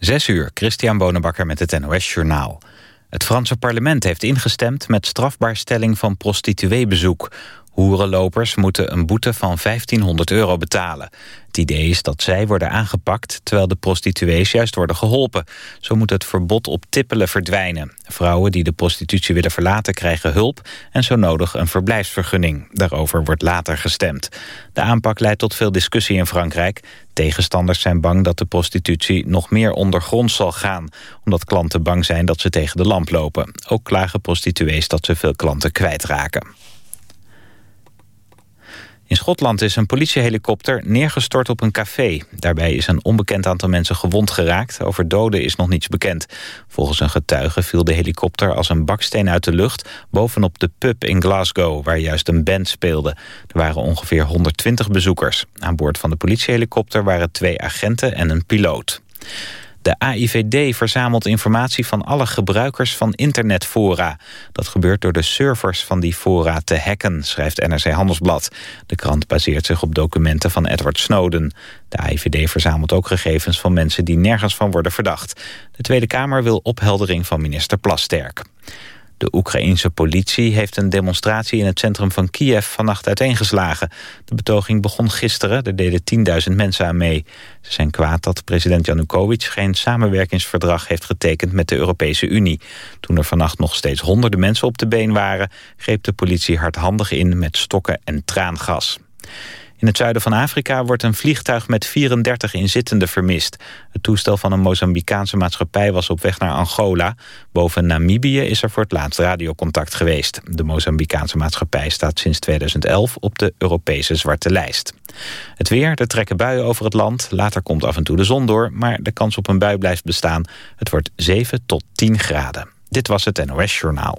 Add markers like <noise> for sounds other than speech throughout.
Zes uur, Christian Bonenbakker met het NOS Journaal. Het Franse parlement heeft ingestemd met strafbaarstelling van prostitueebezoek. Hoerenlopers moeten een boete van 1500 euro betalen. Het idee is dat zij worden aangepakt terwijl de prostituees juist worden geholpen. Zo moet het verbod op tippelen verdwijnen. Vrouwen die de prostitutie willen verlaten krijgen hulp en zo nodig een verblijfsvergunning. Daarover wordt later gestemd. De aanpak leidt tot veel discussie in Frankrijk. Tegenstanders zijn bang dat de prostitutie nog meer ondergronds zal gaan... omdat klanten bang zijn dat ze tegen de lamp lopen. Ook klagen prostituees dat ze veel klanten kwijtraken. In Schotland is een politiehelikopter neergestort op een café. Daarbij is een onbekend aantal mensen gewond geraakt. Over doden is nog niets bekend. Volgens een getuige viel de helikopter als een baksteen uit de lucht... bovenop de pub in Glasgow, waar juist een band speelde. Er waren ongeveer 120 bezoekers. Aan boord van de politiehelikopter waren twee agenten en een piloot. De AIVD verzamelt informatie van alle gebruikers van internetfora. Dat gebeurt door de servers van die fora te hacken, schrijft NRC Handelsblad. De krant baseert zich op documenten van Edward Snowden. De AIVD verzamelt ook gegevens van mensen die nergens van worden verdacht. De Tweede Kamer wil opheldering van minister Plasterk. De Oekraïense politie heeft een demonstratie in het centrum van Kiev vannacht uiteengeslagen. De betoging begon gisteren, er deden 10.000 mensen aan mee. Ze zijn kwaad dat president Janukovic geen samenwerkingsverdrag heeft getekend met de Europese Unie. Toen er vannacht nog steeds honderden mensen op de been waren, greep de politie hardhandig in met stokken en traangas. In het zuiden van Afrika wordt een vliegtuig met 34 inzittenden vermist. Het toestel van een Mozambicaanse maatschappij was op weg naar Angola. Boven Namibië is er voor het laatst radiocontact geweest. De Mozambicaanse maatschappij staat sinds 2011 op de Europese zwarte lijst. Het weer, er trekken buien over het land. Later komt af en toe de zon door, maar de kans op een bui blijft bestaan. Het wordt 7 tot 10 graden. Dit was het NOS Journaal.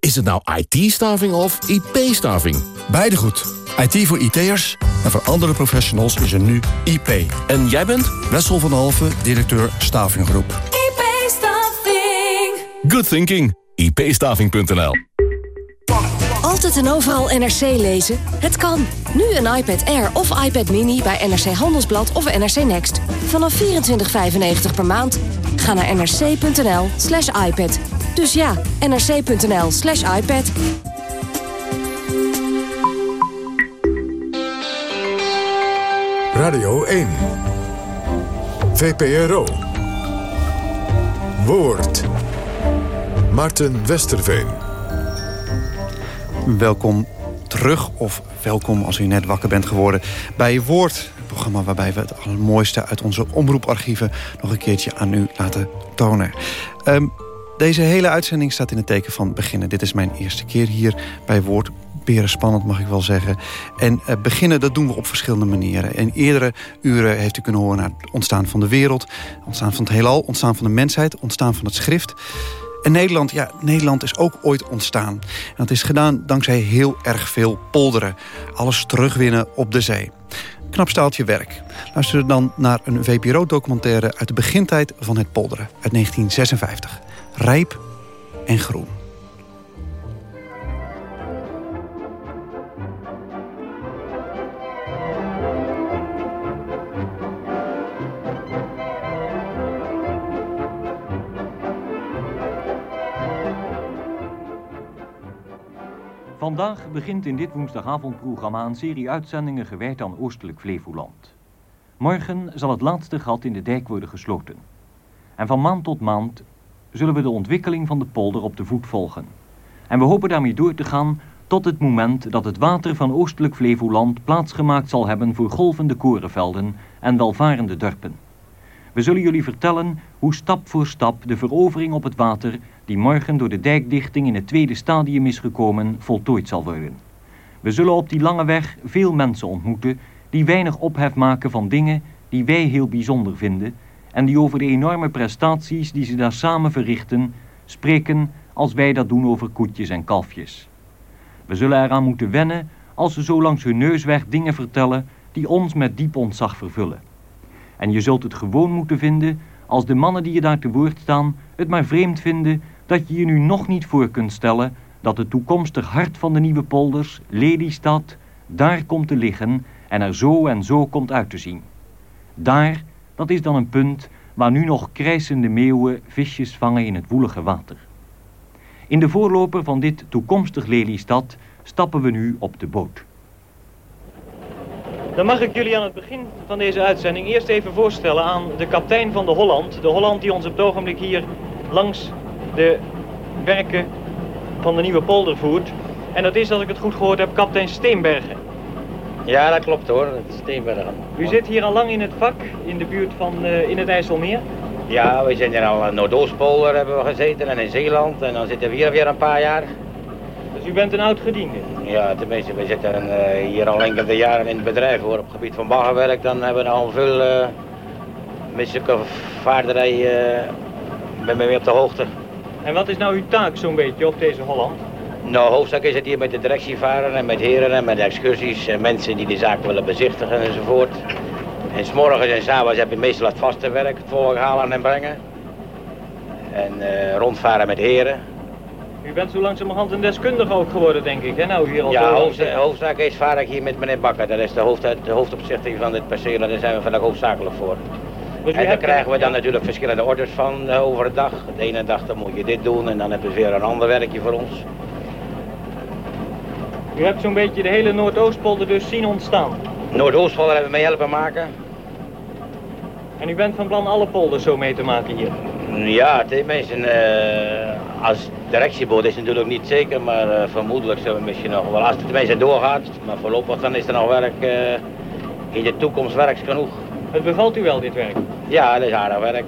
Is het nou IT-staving of IP-staving? Beide goed. IT voor IT'ers en voor andere professionals is er nu IP. En jij bent? Wessel van Halve, directeur Stavinggroep. IP-staffing. Good thinking. ipstaving.nl Altijd en overal NRC lezen? Het kan. Nu een iPad Air of iPad Mini bij NRC Handelsblad of NRC Next. Vanaf 24,95 per maand. Ga naar nrc.nl slash iPad. Dus ja, nrc.nl slash iPad. Radio 1. VPRO. Woord. Marten Westerveen. Welkom terug, of welkom als u net wakker bent geworden... bij Woord, het programma waarbij we het allermooiste uit onze omroeparchieven... nog een keertje aan u laten tonen. Ehm, deze hele uitzending staat in het teken van beginnen. Dit is mijn eerste keer hier bij Woord spannend, mag ik wel zeggen. En uh, beginnen, dat doen we op verschillende manieren. In eerdere uren heeft u kunnen horen naar het ontstaan van de wereld... ontstaan van het heelal, ontstaan van de mensheid, ontstaan van het schrift... En Nederland, ja, Nederland is ook ooit ontstaan. En dat is gedaan dankzij heel erg veel polderen. Alles terugwinnen op de zee. Knap staaltje werk. Luister dan naar een VPRO-documentaire uit de begintijd van het polderen. Uit 1956. Rijp en groen. Vandaag begint in dit woensdagavondprogramma een serie uitzendingen gewijd aan Oostelijk Flevoland. Morgen zal het laatste gat in de dijk worden gesloten. En van maand tot maand zullen we de ontwikkeling van de polder op de voet volgen. En we hopen daarmee door te gaan tot het moment dat het water van Oostelijk Flevoland plaatsgemaakt zal hebben voor golvende korenvelden en welvarende dorpen. We zullen jullie vertellen hoe stap voor stap de verovering op het water, die morgen door de dijkdichting in het tweede stadium is gekomen, voltooid zal worden. We zullen op die lange weg veel mensen ontmoeten die weinig ophef maken van dingen die wij heel bijzonder vinden en die over de enorme prestaties die ze daar samen verrichten, spreken als wij dat doen over koetjes en kalfjes. We zullen eraan moeten wennen als ze zo langs hun neus weg dingen vertellen die ons met diep ontzag vervullen. En je zult het gewoon moeten vinden als de mannen die je daar te woord staan het maar vreemd vinden dat je je nu nog niet voor kunt stellen dat het toekomstig hart van de nieuwe polders, Lelystad, daar komt te liggen en er zo en zo komt uit te zien. Daar, dat is dan een punt waar nu nog krijsende meeuwen visjes vangen in het woelige water. In de voorloper van dit toekomstig Lelystad stappen we nu op de boot. Dan mag ik jullie aan het begin van deze uitzending eerst even voorstellen aan de kapitein van de Holland. De Holland die ons op het ogenblik hier langs de werken van de nieuwe polder voert. En dat is, als ik het goed gehoord heb, kapitein Steenbergen. Ja, dat klopt hoor, Steenbergen. U zit hier al lang in het vak, in de buurt van uh, in het IJsselmeer? Ja, we zijn hier al in Noordoostpolder hebben we gezeten en in Zeeland. En dan zitten we hier weer een paar jaar. Dus u bent een oud gediende? Ja, tenminste, we zitten uh, hier al enkele jaren in het bedrijf hoor. Op het gebied van baggerwerk, dan hebben we al veel uh, misselijke vaarderij, uh, ben weer op de hoogte. En wat is nou uw taak zo'n beetje op deze Holland? Nou, hoofdzaak is het hier met de directie varen en met heren en met excursies en mensen die de zaak willen bezichtigen enzovoort. En s'morgens en s'avonds heb je meestal het vaste werk, het volk halen en brengen. En uh, rondvaren met heren. U bent zo langzamerhand een deskundige ook geworden, denk ik, hè? Nou, hier al ja, hoofdzaak, hoofdzaak is vaar ik hier met meneer Bakker. Dat is de, hoofd, de hoofdopzichting van dit perceel en daar zijn we vandaag hoofdzakelijk voor. Dus en daar krijgen we dan natuurlijk verschillende orders van uh, over de dag. De ene dag dan moet je dit doen en dan hebben we weer een ander werkje voor ons. U hebt zo'n beetje de hele Noordoostpolder dus zien ontstaan? Noordoostpolder hebben we mee helpen maken. En u bent van plan alle polders zo mee te maken hier? Ja, tenminste, uh, als directieboot is het natuurlijk niet zeker, maar uh, vermoedelijk zullen we misschien nog wel, als het tenminste doorgaat, maar voorlopig dan is er nog werk, uh, in de toekomst werk genoeg. Het bevalt u wel, dit werk? Ja, dat is aardig werk.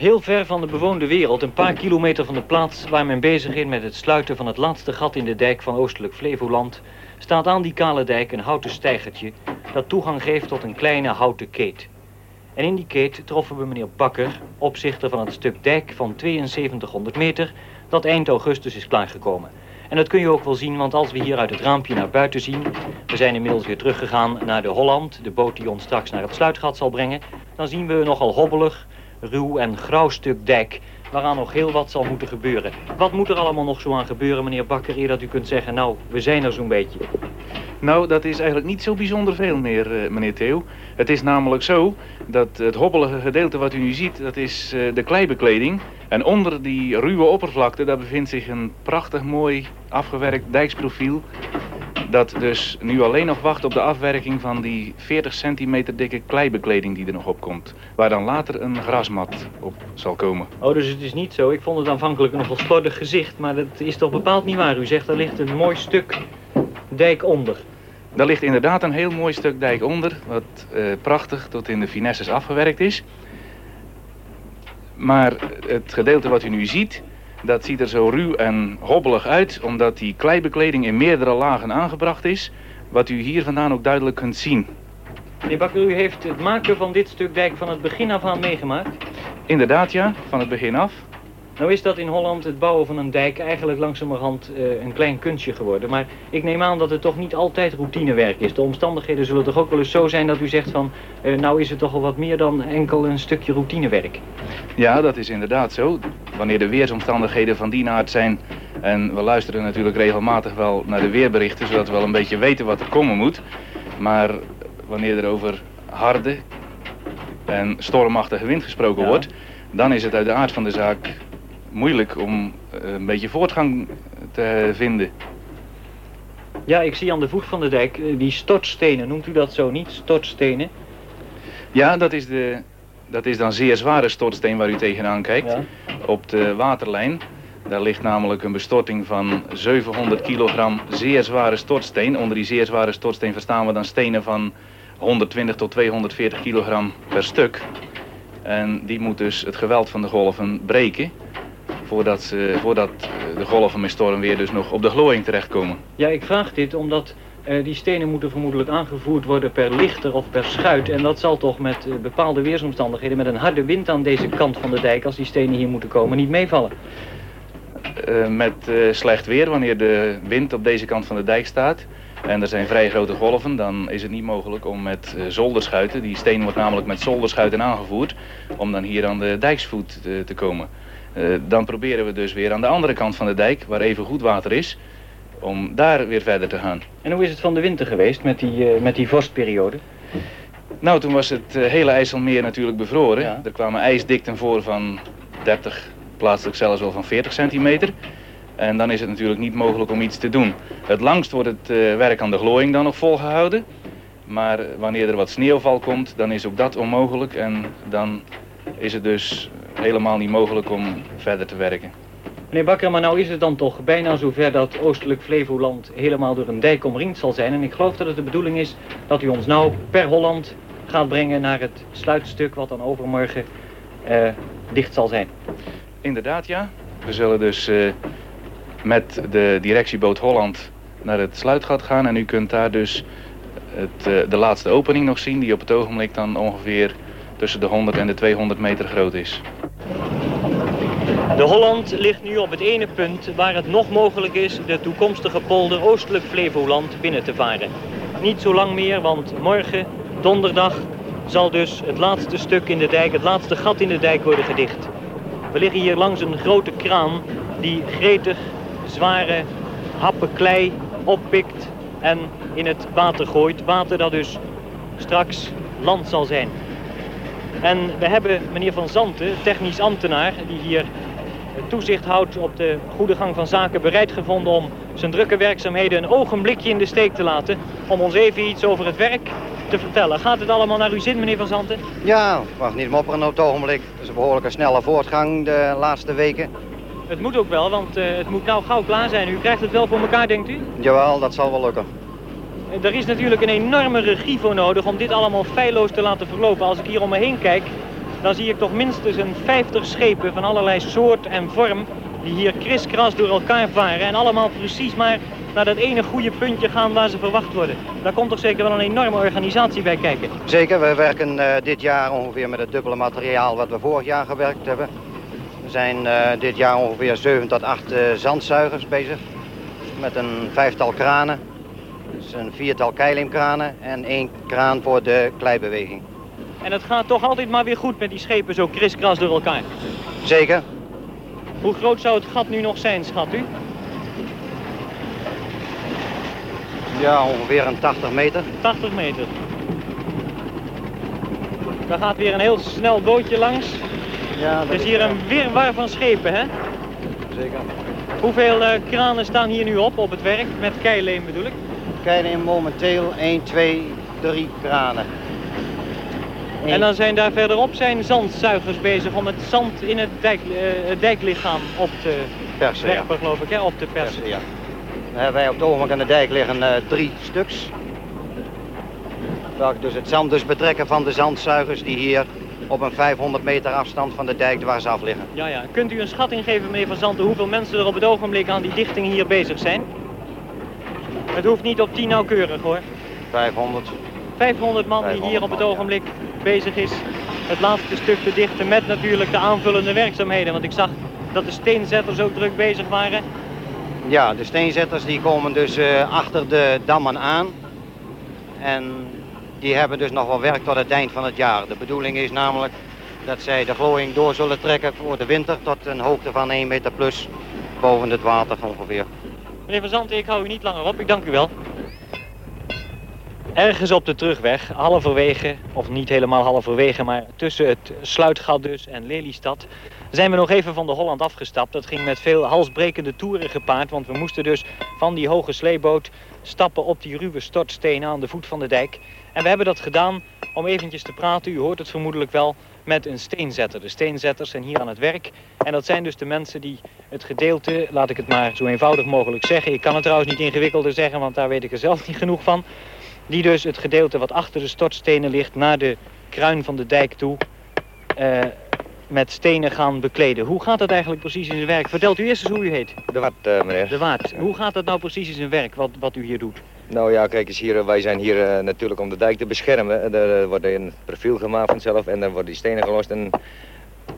Heel ver van de bewoonde wereld, een paar kilometer van de plaats waar men bezig is met het sluiten van het laatste gat in de dijk van oostelijk Flevoland, staat aan die kale dijk een houten steigertje dat toegang geeft tot een kleine houten keet. En in die keet troffen we meneer Bakker, opzichter van het stuk dijk van 7200 meter, dat eind augustus is klaargekomen. En dat kun je ook wel zien, want als we hier uit het raampje naar buiten zien... we zijn inmiddels weer teruggegaan naar de Holland, de boot die ons straks naar het sluitgat zal brengen... dan zien we nogal hobbelig, ruw en grauw stuk dijk waaraan nog heel wat zal moeten gebeuren. Wat moet er allemaal nog zo aan gebeuren, meneer Bakker, eer dat u kunt zeggen... nou, we zijn er zo'n beetje? Nou, dat is eigenlijk niet zo bijzonder veel meer, uh, meneer Theo. Het is namelijk zo dat het hobbelige gedeelte wat u nu ziet, dat is uh, de kleibekleding. En onder die ruwe oppervlakte, daar bevindt zich een prachtig mooi afgewerkt dijksprofiel. Dat dus nu alleen nog wacht op de afwerking van die 40 centimeter dikke kleibekleding die er nog op komt. Waar dan later een grasmat op zal komen. Oh, dus het is niet zo. Ik vond het aanvankelijk een nogal slordig gezicht, maar dat is toch bepaald niet waar. U zegt er ligt een mooi stuk dijk onder. Daar ligt inderdaad een heel mooi stuk dijk onder, wat uh, prachtig tot in de finesses afgewerkt is. Maar het gedeelte wat u nu ziet, dat ziet er zo ruw en hobbelig uit, omdat die kleibekleding in meerdere lagen aangebracht is, wat u hier vandaan ook duidelijk kunt zien. Meneer Bakker, u heeft het maken van dit stuk dijk van het begin af aan meegemaakt? Inderdaad, ja, van het begin af. Nou is dat in Holland het bouwen van een dijk eigenlijk langzamerhand uh, een klein kunstje geworden. Maar ik neem aan dat het toch niet altijd routinewerk is. De omstandigheden zullen toch ook wel eens zo zijn dat u zegt van... Uh, nou is het toch wel wat meer dan enkel een stukje routinewerk. Ja, dat is inderdaad zo. Wanneer de weersomstandigheden van die aard zijn... en we luisteren natuurlijk regelmatig wel naar de weerberichten... zodat we wel een beetje weten wat er komen moet. Maar wanneer er over harde en stormachtige wind gesproken ja. wordt... dan is het uit de aard van de zaak moeilijk om een beetje voortgang te vinden. Ja, ik zie aan de voet van de dijk die stortstenen. Noemt u dat zo niet? Stortstenen? Ja, dat is, de, dat is dan zeer zware stortsteen waar u tegenaan kijkt. Ja. Op de waterlijn. Daar ligt namelijk een bestorting van 700 kilogram zeer zware stortsteen. Onder die zeer zware stortsteen verstaan we dan stenen van 120 tot 240 kilogram per stuk. En die moet dus het geweld van de golven breken voordat, ze, voordat de golven met storm weer dus nog op de glooiing terechtkomen. Ja, ik vraag dit omdat uh, die stenen moeten vermoedelijk aangevoerd worden per lichter of per schuit. En dat zal toch met uh, bepaalde weersomstandigheden, met een harde wind aan deze kant van de dijk, als die stenen hier moeten komen, niet meevallen. eh, met eh, slecht weer, wanneer de wind op deze kant van de dijk staat en er zijn vrij grote golven, dan is het niet mogelijk om met zolderschuiten, die steen wordt namelijk met zolderschuiten aangevoerd, om dan hier aan de dijksvoet te komen. Dan proberen we dus weer aan de andere kant van de dijk, waar even goed water is, om daar weer verder te gaan. En hoe is het van de winter geweest met die, met die vorstperiode? Nou, toen was het hele IJsselmeer natuurlijk bevroren. Er kwamen ijsdikten voor van 30, plaatselijk zelfs wel van 40 centimeter. En dan is het natuurlijk niet mogelijk om iets te doen. Het langst wordt het werk aan de glooiing dan nog volgehouden. Maar wanneer er wat sneeuwval komt, dan is ook dat onmogelijk. En dan is het dus helemaal niet mogelijk om verder te werken. Meneer Bakker, maar nou is het dan toch bijna zover dat oostelijk Flevoland helemaal door een dijk omringd zal zijn. En ik geloof dat het de bedoeling is dat u ons nou per Holland gaat brengen naar het sluitstuk wat dan overmorgen uh, dicht zal zijn. Inderdaad, ja. We zullen dus uh, met de directieboot Holland naar het sluitgat gaan. En u kunt daar dus het, uh, de laatste opening nog zien, die op het ogenblik dan ongeveer tussen de 100 en de 200 meter groot is. De Holland ligt nu op het ene punt waar het nog mogelijk is de toekomstige polder oostelijk Flevoland binnen te varen. Niet zo lang meer, want morgen, donderdag, zal dus het laatste stuk in de dijk, het laatste gat in de dijk worden gedicht. We liggen hier langs een grote kraan die gretig zware happen klei oppikt en in het water gooit. Water dat dus straks land zal zijn. En we hebben meneer Van Zanten, technisch ambtenaar, die hier toezicht houdt op de goede gang van zaken, bereid gevonden om zijn drukke werkzaamheden een ogenblikje in de steek te laten. Om ons even iets over het werk te vertellen. Gaat het allemaal naar uw zin, meneer Van Zanten? Ja, wacht niet mopperen op het ogenblik. Het is een behoorlijke snelle voortgang de laatste weken. Het moet ook wel, want uh, het moet nou gauw klaar zijn. U krijgt het wel voor elkaar, denkt u? Jawel, dat zal wel lukken. Er is natuurlijk een enorme regie voor nodig om dit allemaal feilloos te laten verlopen. Als ik hier om me heen kijk, dan zie ik toch minstens een 50 schepen van allerlei soort en vorm... die hier kriskras door elkaar varen en allemaal precies maar naar dat ene goede puntje gaan waar ze verwacht worden. Daar komt toch zeker wel een enorme organisatie bij kijken? Zeker, we werken uh, dit jaar ongeveer met het dubbele materiaal wat we vorig jaar gewerkt hebben. Er zijn uh, dit jaar ongeveer 7 tot 8 uh, zandzuigers bezig. Met een vijftal kranen. Dus een viertal keilimkranen en één kraan voor de kleibeweging. En het gaat toch altijd maar weer goed met die schepen zo kriskras door elkaar? Zeker. Hoe groot zou het gat nu nog zijn, schat u? Ja, ongeveer een 80 meter. 80 meter. Daar gaat weer een heel snel bootje langs. Ja, dat is hier een wirwar van schepen, hè? Zeker. Hoeveel uh, kranen staan hier nu op, op het werk? Met keileem bedoel ik? Keileem momenteel 1, 2, 3 kranen. Eén. En dan zijn daar verderop zijn zandzuigers bezig om het zand in het, dijk, het dijklichaam op te persen, werpen, ja. geloof ik, hè? Op te persen. persen ja. Dan hebben wij op het ogenblik aan de dijk liggen uh, drie stuks. Dus het zand dus betrekken van de zandzuigers die hier op een 500 meter afstand van de dijk dwars af liggen. Ja, ja. Kunt u een schatting geven, meneer Van Zanten, hoeveel mensen er op het ogenblik aan die dichting hier bezig zijn? Het hoeft niet op 10 nauwkeurig hoor. 500. 500 man 500 die hier op het ogenblik bezig is het laatste stuk te dichten met natuurlijk de aanvullende werkzaamheden. Want ik zag dat de steenzetters ook druk bezig waren. Ja, de steenzetters die komen dus uh, achter de dammen aan. En die hebben dus nog wel werk tot het eind van het jaar. De bedoeling is namelijk dat zij de glooiing door zullen trekken voor de winter tot een hoogte van 1 meter plus boven het water ongeveer. Meneer Van Zanten, ik hou u niet langer op. Ik dank u wel. Ergens op de terugweg, halverwege, of niet helemaal halverwege, maar tussen het Sluitgat dus en Lelystad, zijn we nog even van de Holland afgestapt. Dat ging met veel halsbrekende toeren gepaard, want we moesten dus van die hoge sleeboot stappen op die ruwe stortstenen aan de voet van de dijk. En we hebben dat gedaan om eventjes te praten, u hoort het vermoedelijk wel, met een steenzetter. De steenzetters zijn hier aan het werk. En dat zijn dus de mensen die het gedeelte, laat ik het maar zo eenvoudig mogelijk zeggen. Ik kan het trouwens niet ingewikkelder zeggen, want daar weet ik er zelf <laughs> niet genoeg van. Die dus het gedeelte wat achter de stortstenen ligt naar de kruin van de dijk toe... Uh, met stenen gaan bekleden. Hoe gaat dat eigenlijk precies in zijn werk? Vertelt u eerst eens hoe u heet. De Waard, uh, meneer. De Waard. Hoe gaat dat nou precies in zijn werk, wat, wat u hier doet? Nou ja, kijk eens hier, wij zijn hier uh, natuurlijk om de dijk te beschermen. Er wordt een profiel gemaakt vanzelf en dan worden die stenen gelost. En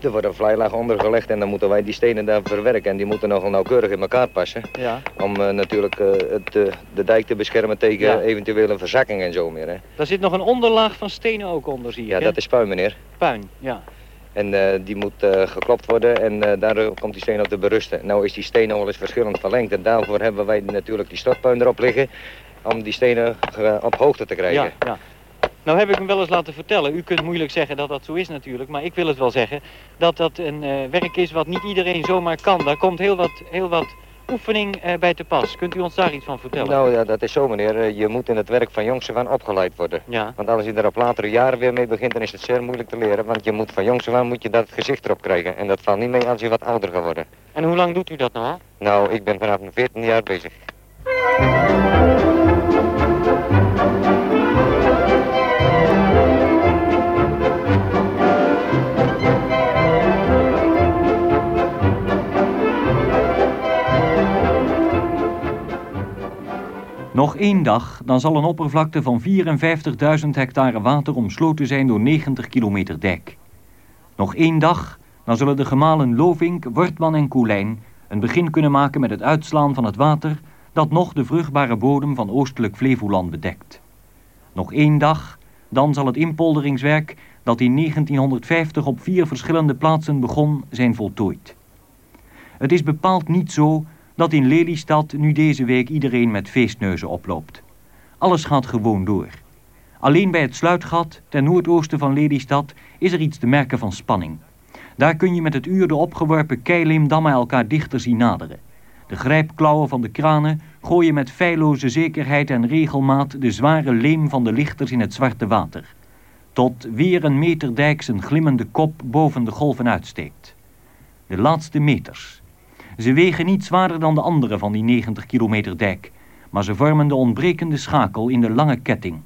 Er wordt een vlijlaag ondergelegd en dan moeten wij die stenen daar verwerken. En die moeten nogal nauwkeurig in elkaar passen. Ja. Om eh, natuurlijk eh, het, eh, de dijk te beschermen tegen Ja. eventuele verzakking en zo meer. Hè. Daar zit nog een onderlaag van stenen ook onder, zie ik. Ja, hè? dat is puin, meneer. Puin, ja. En eh, die moet eh, geklopt worden en eh, daar komt die steen op te berusten. Nou is die steen wel eens verschillend verlengd. En daarvoor hebben wij natuurlijk die stortpuin erop liggen. Om die stenen eh, op hoogte te krijgen. Ja, ja. Nou heb ik hem wel eens laten vertellen. U kunt moeilijk zeggen dat dat zo is natuurlijk. Maar ik wil het wel zeggen. Dat dat een eh, werk is wat niet iedereen zomaar kan. Daar komt heel wat, heel wat oefening eh, bij te pas. Kunt u ons daar iets van vertellen? Nou ja, dat is zo meneer. Je moet in het werk van jongs af aan opgeleid worden. Ja. Want als je er op latere jaren weer mee begint, dan is het zeer moeilijk te leren. Want je moet van jongs af aan moet je dat gezicht erop krijgen. En dat valt niet mee als je wat ouder gaat worden. En hoe lang doet u dat nou? Nou, ik ben vanaf mijn 14 jaar bezig. Nog één dag, dan zal een oppervlakte van 54.000 hectare water omsloten zijn door 90 kilometer dijk. Nog één dag, dan zullen de gemalen Lovink, Wortman en Koelijn een begin kunnen maken met het uitslaan van het water dat nog de vruchtbare bodem van oostelijk Flevoland bedekt. Nog één dag, dan zal het inpolderingswerk dat in 1950 op vier verschillende plaatsen begon zijn voltooid. Het is bepaald niet zo dat in Lelystad nu deze week iedereen met feestneuzen oploopt. Alles gaat gewoon door. Alleen bij het sluitgat, ten noordoosten van Lelystad, is er iets te merken van spanning. Daar kun je met het uur de opgeworpen keileemdammen elkaar dichter zien naderen. De grijpklauwen van de kranen gooien met feilloze zekerheid en regelmaat de zware leem van de lichters in het zwarte water. Tot weer een meter dijk zijn glimmende kop boven de golven uitsteekt. De laatste meters. Ze wegen niet zwaarder dan de andere van die 90 kilometer dijk, maar ze vormen de ontbrekende schakel in de lange ketting.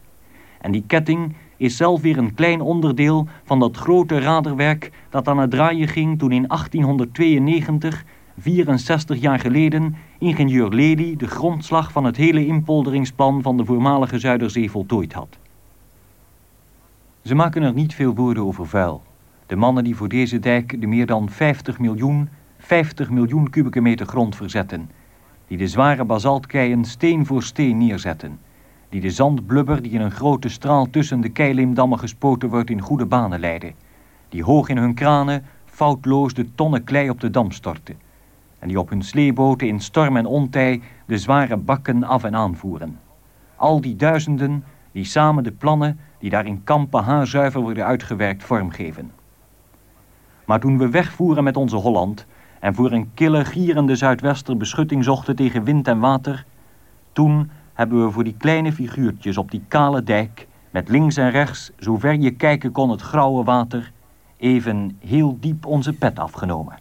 En die ketting is zelf weer een klein onderdeel van dat grote raderwerk dat aan het draaien ging toen in 1892, 64 jaar geleden, ingenieur Lely de grondslag van het hele inpolderingsplan van de voormalige Zuiderzee voltooid had. Ze maken er niet veel woorden over vuil. De mannen die voor deze dijk de meer dan 50 miljoen 50 miljoen kubieke meter grond verzetten, die de zware basaltkeien steen voor steen neerzetten, die de zandblubber die in een grote straal tussen de keileemdammen gespoten wordt in goede banen leiden, die hoog in hun kranen foutloos de tonnen klei op de dam storten, en die op hun sleeboten in storm en ontij de zware bakken af en aanvoeren. Al die duizenden die samen de plannen die daar in kampen haarzuiver worden uitgewerkt vormgeven. Maar toen we wegvoeren met onze Holland en voor een kille, gierende zuidwester beschutting zochten tegen wind en water, toen hebben we voor die kleine figuurtjes op die kale dijk, met links en rechts, zover je kijken kon het grauwe water, even heel diep onze pet afgenomen.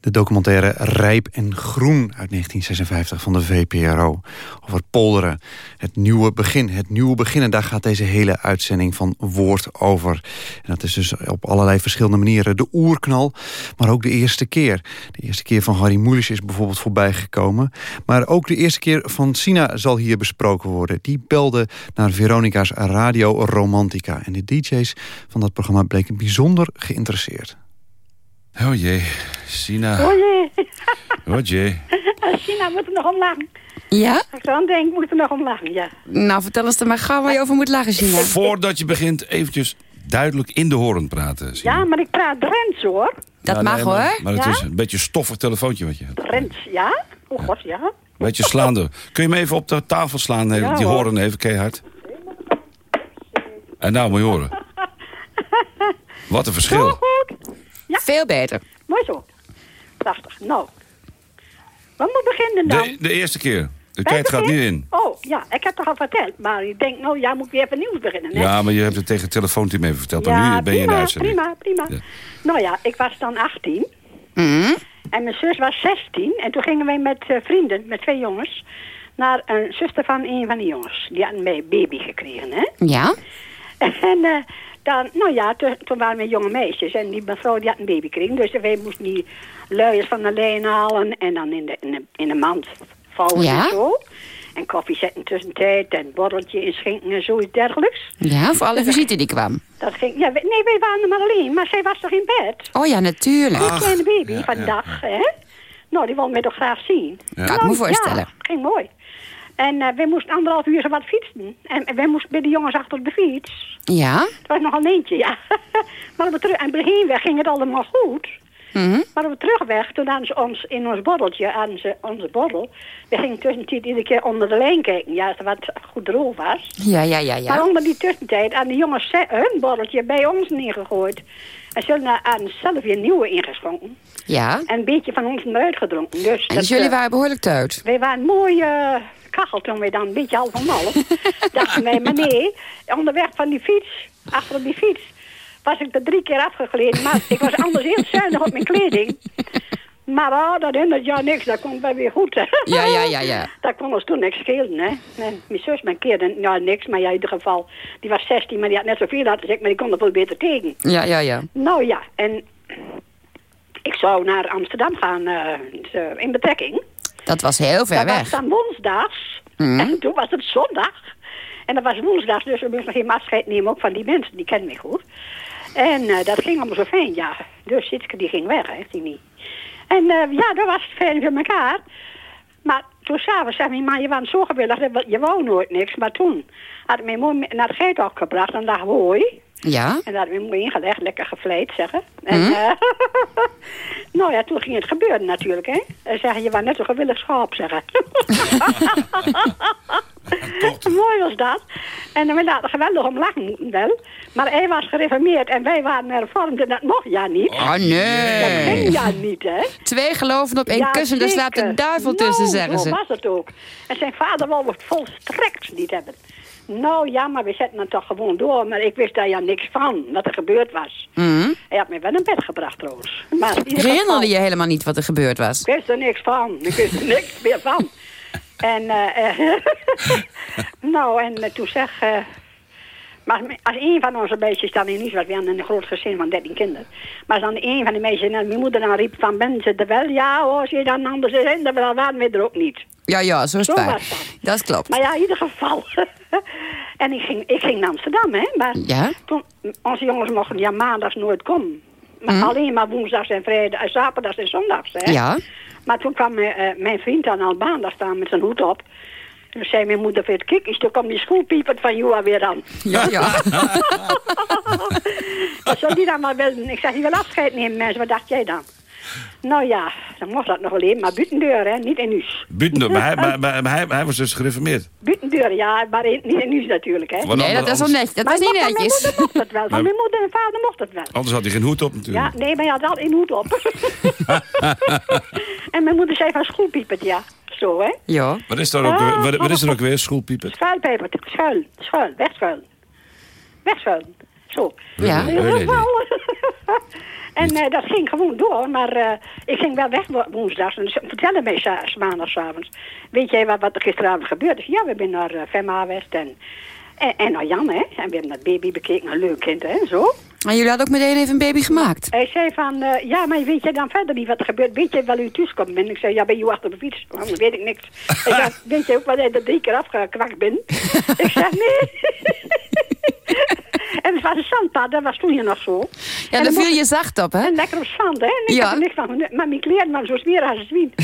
De documentaire Rijp en Groen uit 1956 van de VPRO. Over polderen. Het nieuwe begin. Het nieuwe begin. En daar gaat deze hele uitzending van Woord over. En dat is dus op allerlei verschillende manieren. De oerknal, maar ook de eerste keer. De eerste keer van Harry Mulisch is bijvoorbeeld voorbijgekomen. Maar ook de eerste keer van Sina zal hier besproken worden. Die belde naar Veronica's Radio Romantica. En de DJ's van dat programma bleken bijzonder geïnteresseerd. Oh jee, Sina. Oh jee. <laughs> Oh jee. China moet er nog om lachen. Ja? Als ik eraan denk, moet ik er nog om lachen, ja. Nou, vertel eens dan maar gauw waar je over moet lachen, Gina. Voordat je begint, eventjes duidelijk in de horen praten. Sina. Ja, maar ik praat Drents, hoor. Dat Ja, mag nee, maar, hoor. Maar het Ja? is een beetje stoffig telefoontje wat je hebt. Drents, ja? Oh god, ja. Een beetje slaande. Kun je me even op de tafel slaan? even, Ja, die hoor. horen even keihard. En nou moet je horen. <laughs> Wat een verschil. goed. Ja. Veel beter. Mooi zo. Prachtig. Nou. Wat moet beginnen dan? De, de eerste keer. De Bij tijd gaat nu in. Oh, ja. Ik heb toch al verteld. Maar ik denk, nou, ja, moet ik weer even nieuws beginnen, hè? Ja, maar je hebt het tegen het telefoonteam even verteld. Maar nu ben je in de prima, uitzending. prima, prima. Ja. Nou ja, ik was dan 18. Mhm. En mijn zus was 16. En toen gingen wij met eh, vrienden, met twee jongens... naar een zuster van een van die jongens. Die had mij baby gekregen, hè? Ja? <laughs> En eh, dan, nou ja, toen, toen waren we jonge meisjes. En die mevrouw die had een baby gekregen. Dus wij moesten die luiers van de lijn halen. En dan in de, in de, in de mand vouwen Ja. en zo. En koffie zetten tussentijd. En borreltje inschenken en zoiets dergelijks. Ja, voor alle visite die kwam. Dat ging, ja, we- nee, wij waren er maar alleen, maar zij was toch in bed? Oh ja, natuurlijk. Die kleine baby ja, van ja, dag, hè? Nou, die wil mij toch graag zien. Ja. Kan ik me voorstellen. Ja, ging mooi. En eh wij moesten anderhalf uur zo wat fietsen. En, wij moesten bij de jongens achter op de fiets. Ja? Het was nogal eentje, ja. <laughs> maar op de terug, en bij de heenweg ging het allemaal goed. Mhm. Maar op de terugweg, toen hadden ze ons in ons borreltje, aan ze onze borrel. We gingen tussentijd iedere keer onder de lijn kijken, ja, wat goed droog was. Ja, ja, ja, ja. Maar onder die tussentijd aan de jongens hun borreltje bij ons neergegooid. En ze hebben aan zelf weer nieuwe ingeschonken. Ja. En een beetje van ons eruit gedronken. Dus En dat, jullie eh, waren behoorlijk teut. wij waren mooi eh kachel toen wij dan een beetje half om half. <laughs> dachten wij, maar nee, onderweg van die fiets, achter op die fiets, was ik er drie keer afgegleden. Maar ik was anders heel zuinig op mijn kleding. Maar oh, dat hindert ja niks, dat komt wel weer goed. Hè. Ja, ja, ja, ja. <laughs> Dat kon ons toen niks schelen, hè. Mijn zus mankeerde, nou niks, maar ja, in ieder geval, die was 16, maar die had net zoveel laten zeggen, maar die kon er veel beter tegen. Ja, ja, ja. Nou ja, en ik zou naar Amsterdam gaan eh, in betrekking. Dat was heel ver dat was weg. dan woensdags. Mhm. En toen was het zondag. En dat was woensdags, dus we moesten geen afscheid nemen ook van die mensen. Die kennen mij goed. En eh, dat ging allemaal zo fijn, ja. Dus Sitske die ging weg, hè, die niet. En eh, ja, dat was fijn voor elkaar. Maar toen s'avonds zei mijn man, je was zo gewillig, je- wou nooit niks. Maar toen had mijn moeder naar het geithok gebracht en dacht hooi. Ja? En daar had mijn moeder ingelegd, lekker gevleid, zeggen. En, eh, <laughs> nou ja, toen ging het gebeuren natuurlijk, hè. En zeggen, je was net zo gewillig schaap, zeggen. <laughs> Mooi was dat. En we laten geweldig om lachen moeten wel. Maar hij was gereformeerd en wij waren hervormd en dat mocht ja niet. Oh, nee. Dat ging ja niet, hè. Twee geloven op één Ja, kussen, daar slaapt de zeker. duivel tussen, Nou, zeggen zo ze. was het ook. En zijn vader wou het volstrekt niet hebben. Nou ja, maar we zetten het toch gewoon door. Maar ik wist daar ja niks van, wat er gebeurd was. Mhm. Hij had mij wel in bed gebracht trouwens. Maar Herinnerde je helemaal niet wat er gebeurd was? ik wist er niks van. Ik wist er niks meer van. <laughs> En, eh, eh, <laughs> nou, en eh, toen zeg... eh, maar als een van onze meisjes dan in Israël, we hadden een groot gezin van 13 kinderen. Maar als dan een van die meisjes en mijn moeder dan riep van, ben ze er wel? Ja, als je dan anders is, dan waren we er ook niet. Ja, ja, zo is het dat. Dat klopt. Maar ja, in ieder geval. <laughs> en ik ging, ik ging naar Amsterdam, hè. Maar Ja? toen, onze jongens mochten ja maandags nooit komen. Maar Mhm. alleen maar woensdags en vrijdag, en zaterdags en zondags, hè. Ja? Maar toen kwam eh, eh, mijn vriend aan Albaan daar staan met zijn hoed op. En toen zei mijn moeder, het kijk eens, toen kwam die schoolpiepert van Joa weer aan. Ja, ja. <laughs> Wat die dan maar willen? Ik zeg, die wil afscheid nemen, mensen. Wat dacht jij dan? Nou ja, dan mocht dat nog alleen, maar buitendeur, hè, niet in huis. Buiten, maar, hij, maar, maar, maar hij, hij was dus gereformeerd. Buitendeur, ja, maar in- niet in huis natuurlijk, hè. Nee, dat is wel netjes. Dat Maar is niet van netjes. Mijn moeder mocht het wel, van Maar- mijn moeder en vader mocht het wel. Anders had hij geen hoed op natuurlijk. Ja, nee, maar hij had wel een hoed op. <laughs> en mijn moeder zei van schoolpiepert, ja. Zo, hè. Ja. Wat is er ook, Ah, wat, wat is er ook weer? Schoolpieper? Schuilpeper, schuil, schuil, wegschuilen. Wegschuilen, zo. Ja. Geval. En eh, dat ging gewoon door, maar eh, ik ging wel weg wo- woensdags. En ze vertellen mij maandagavonds. Weet jij wat, wat er gisteravond gebeurd is? Ja, we zijn naar uh, Femma West en, en, en naar Jan, hè. En we hebben dat baby bekeken, een leuk kind, hè, zo. En jullie hadden ook meteen even een baby gemaakt? Hij zei van, ja, maar weet jij dan verder niet wat er gebeurt? Weet jij wel u thuiskomt bent? Ik zei, ja, ben je achter de fiets? Dan weet ik niks. Hij zei, <laughs> weet je ook wat hij er drie keer afgekwakt bent? <laughs> ik zeg, nee. En het was een zandpad, dat was toen hier nog zo. Ja, dan viel je zacht op, hè? En lekker op zand, hè? En ik Ja. had niks van. Maar mijn kleren waren zo smerig als een zwien. <laughs>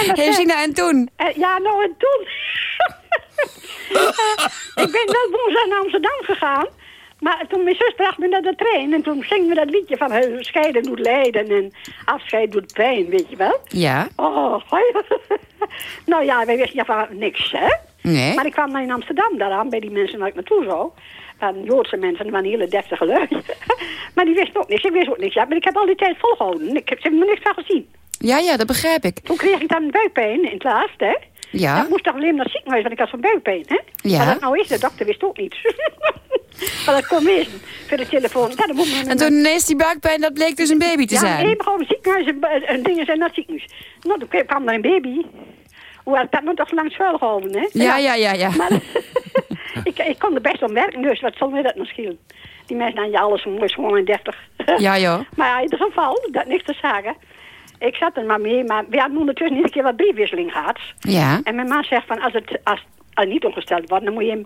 En dat Hé, zei- Gina, en toen? Eh, ja, nou en toen. <laughs> Ik ben wel woensdag naar Amsterdam gegaan. Maar toen mijn zus bracht me naar de trein. En toen zingen we dat liedje van scheiden doet lijden en afscheid doet pijn, weet je wel. Ja. Oh, <laughs> nou ja, wij wisten ja van niks, hè. Nee. Maar ik kwam dan in Amsterdam daaraan, bij die mensen waar ik naartoe zou. Van Joodse mensen, waren hele deftige lui. <laughs> maar die wisten ook niks, ik wist ook niks. Ja, maar ik heb al die tijd volgehouden. Ik heb ze hebben er niks van gezien. Ja, ja, dat begrijp ik. Toen kreeg ik dan buikpijn in het laatste, hè. Ja. Ik moest toch alleen naar het ziekenhuis, want ik had zo'n buikpijn, hè? Ja. Maar dat nou is, de dokter wist ook niet. <laughs> maar dat kon wezen, voor de telefoon. Ja, moet En toen ineens die buikpijn, dat bleek dus een baby te ja, zijn. nee, gewoon een ziekenhuis en, en dingen zijn naar het ziekenhuis. Nou, toen kwam er een baby. Hoe had dat nou toch lang schuilgehouden, hè? Ja, ja, ja, ja. Maar <laughs> ik, ik kon er best om werken, dus wat zal mij dat nog schelen? Die mensen aan je alles mooi in 30. <laughs> Ja, joh. Maar in ieder geval, dat niks te zeggen. Ik zat er maar mee, maar we hadden ondertussen iedere keer wat briefwisseling gehad. Ja. En mijn man zegt van, als het, als, als het niet ongesteld wordt, dan moet je hem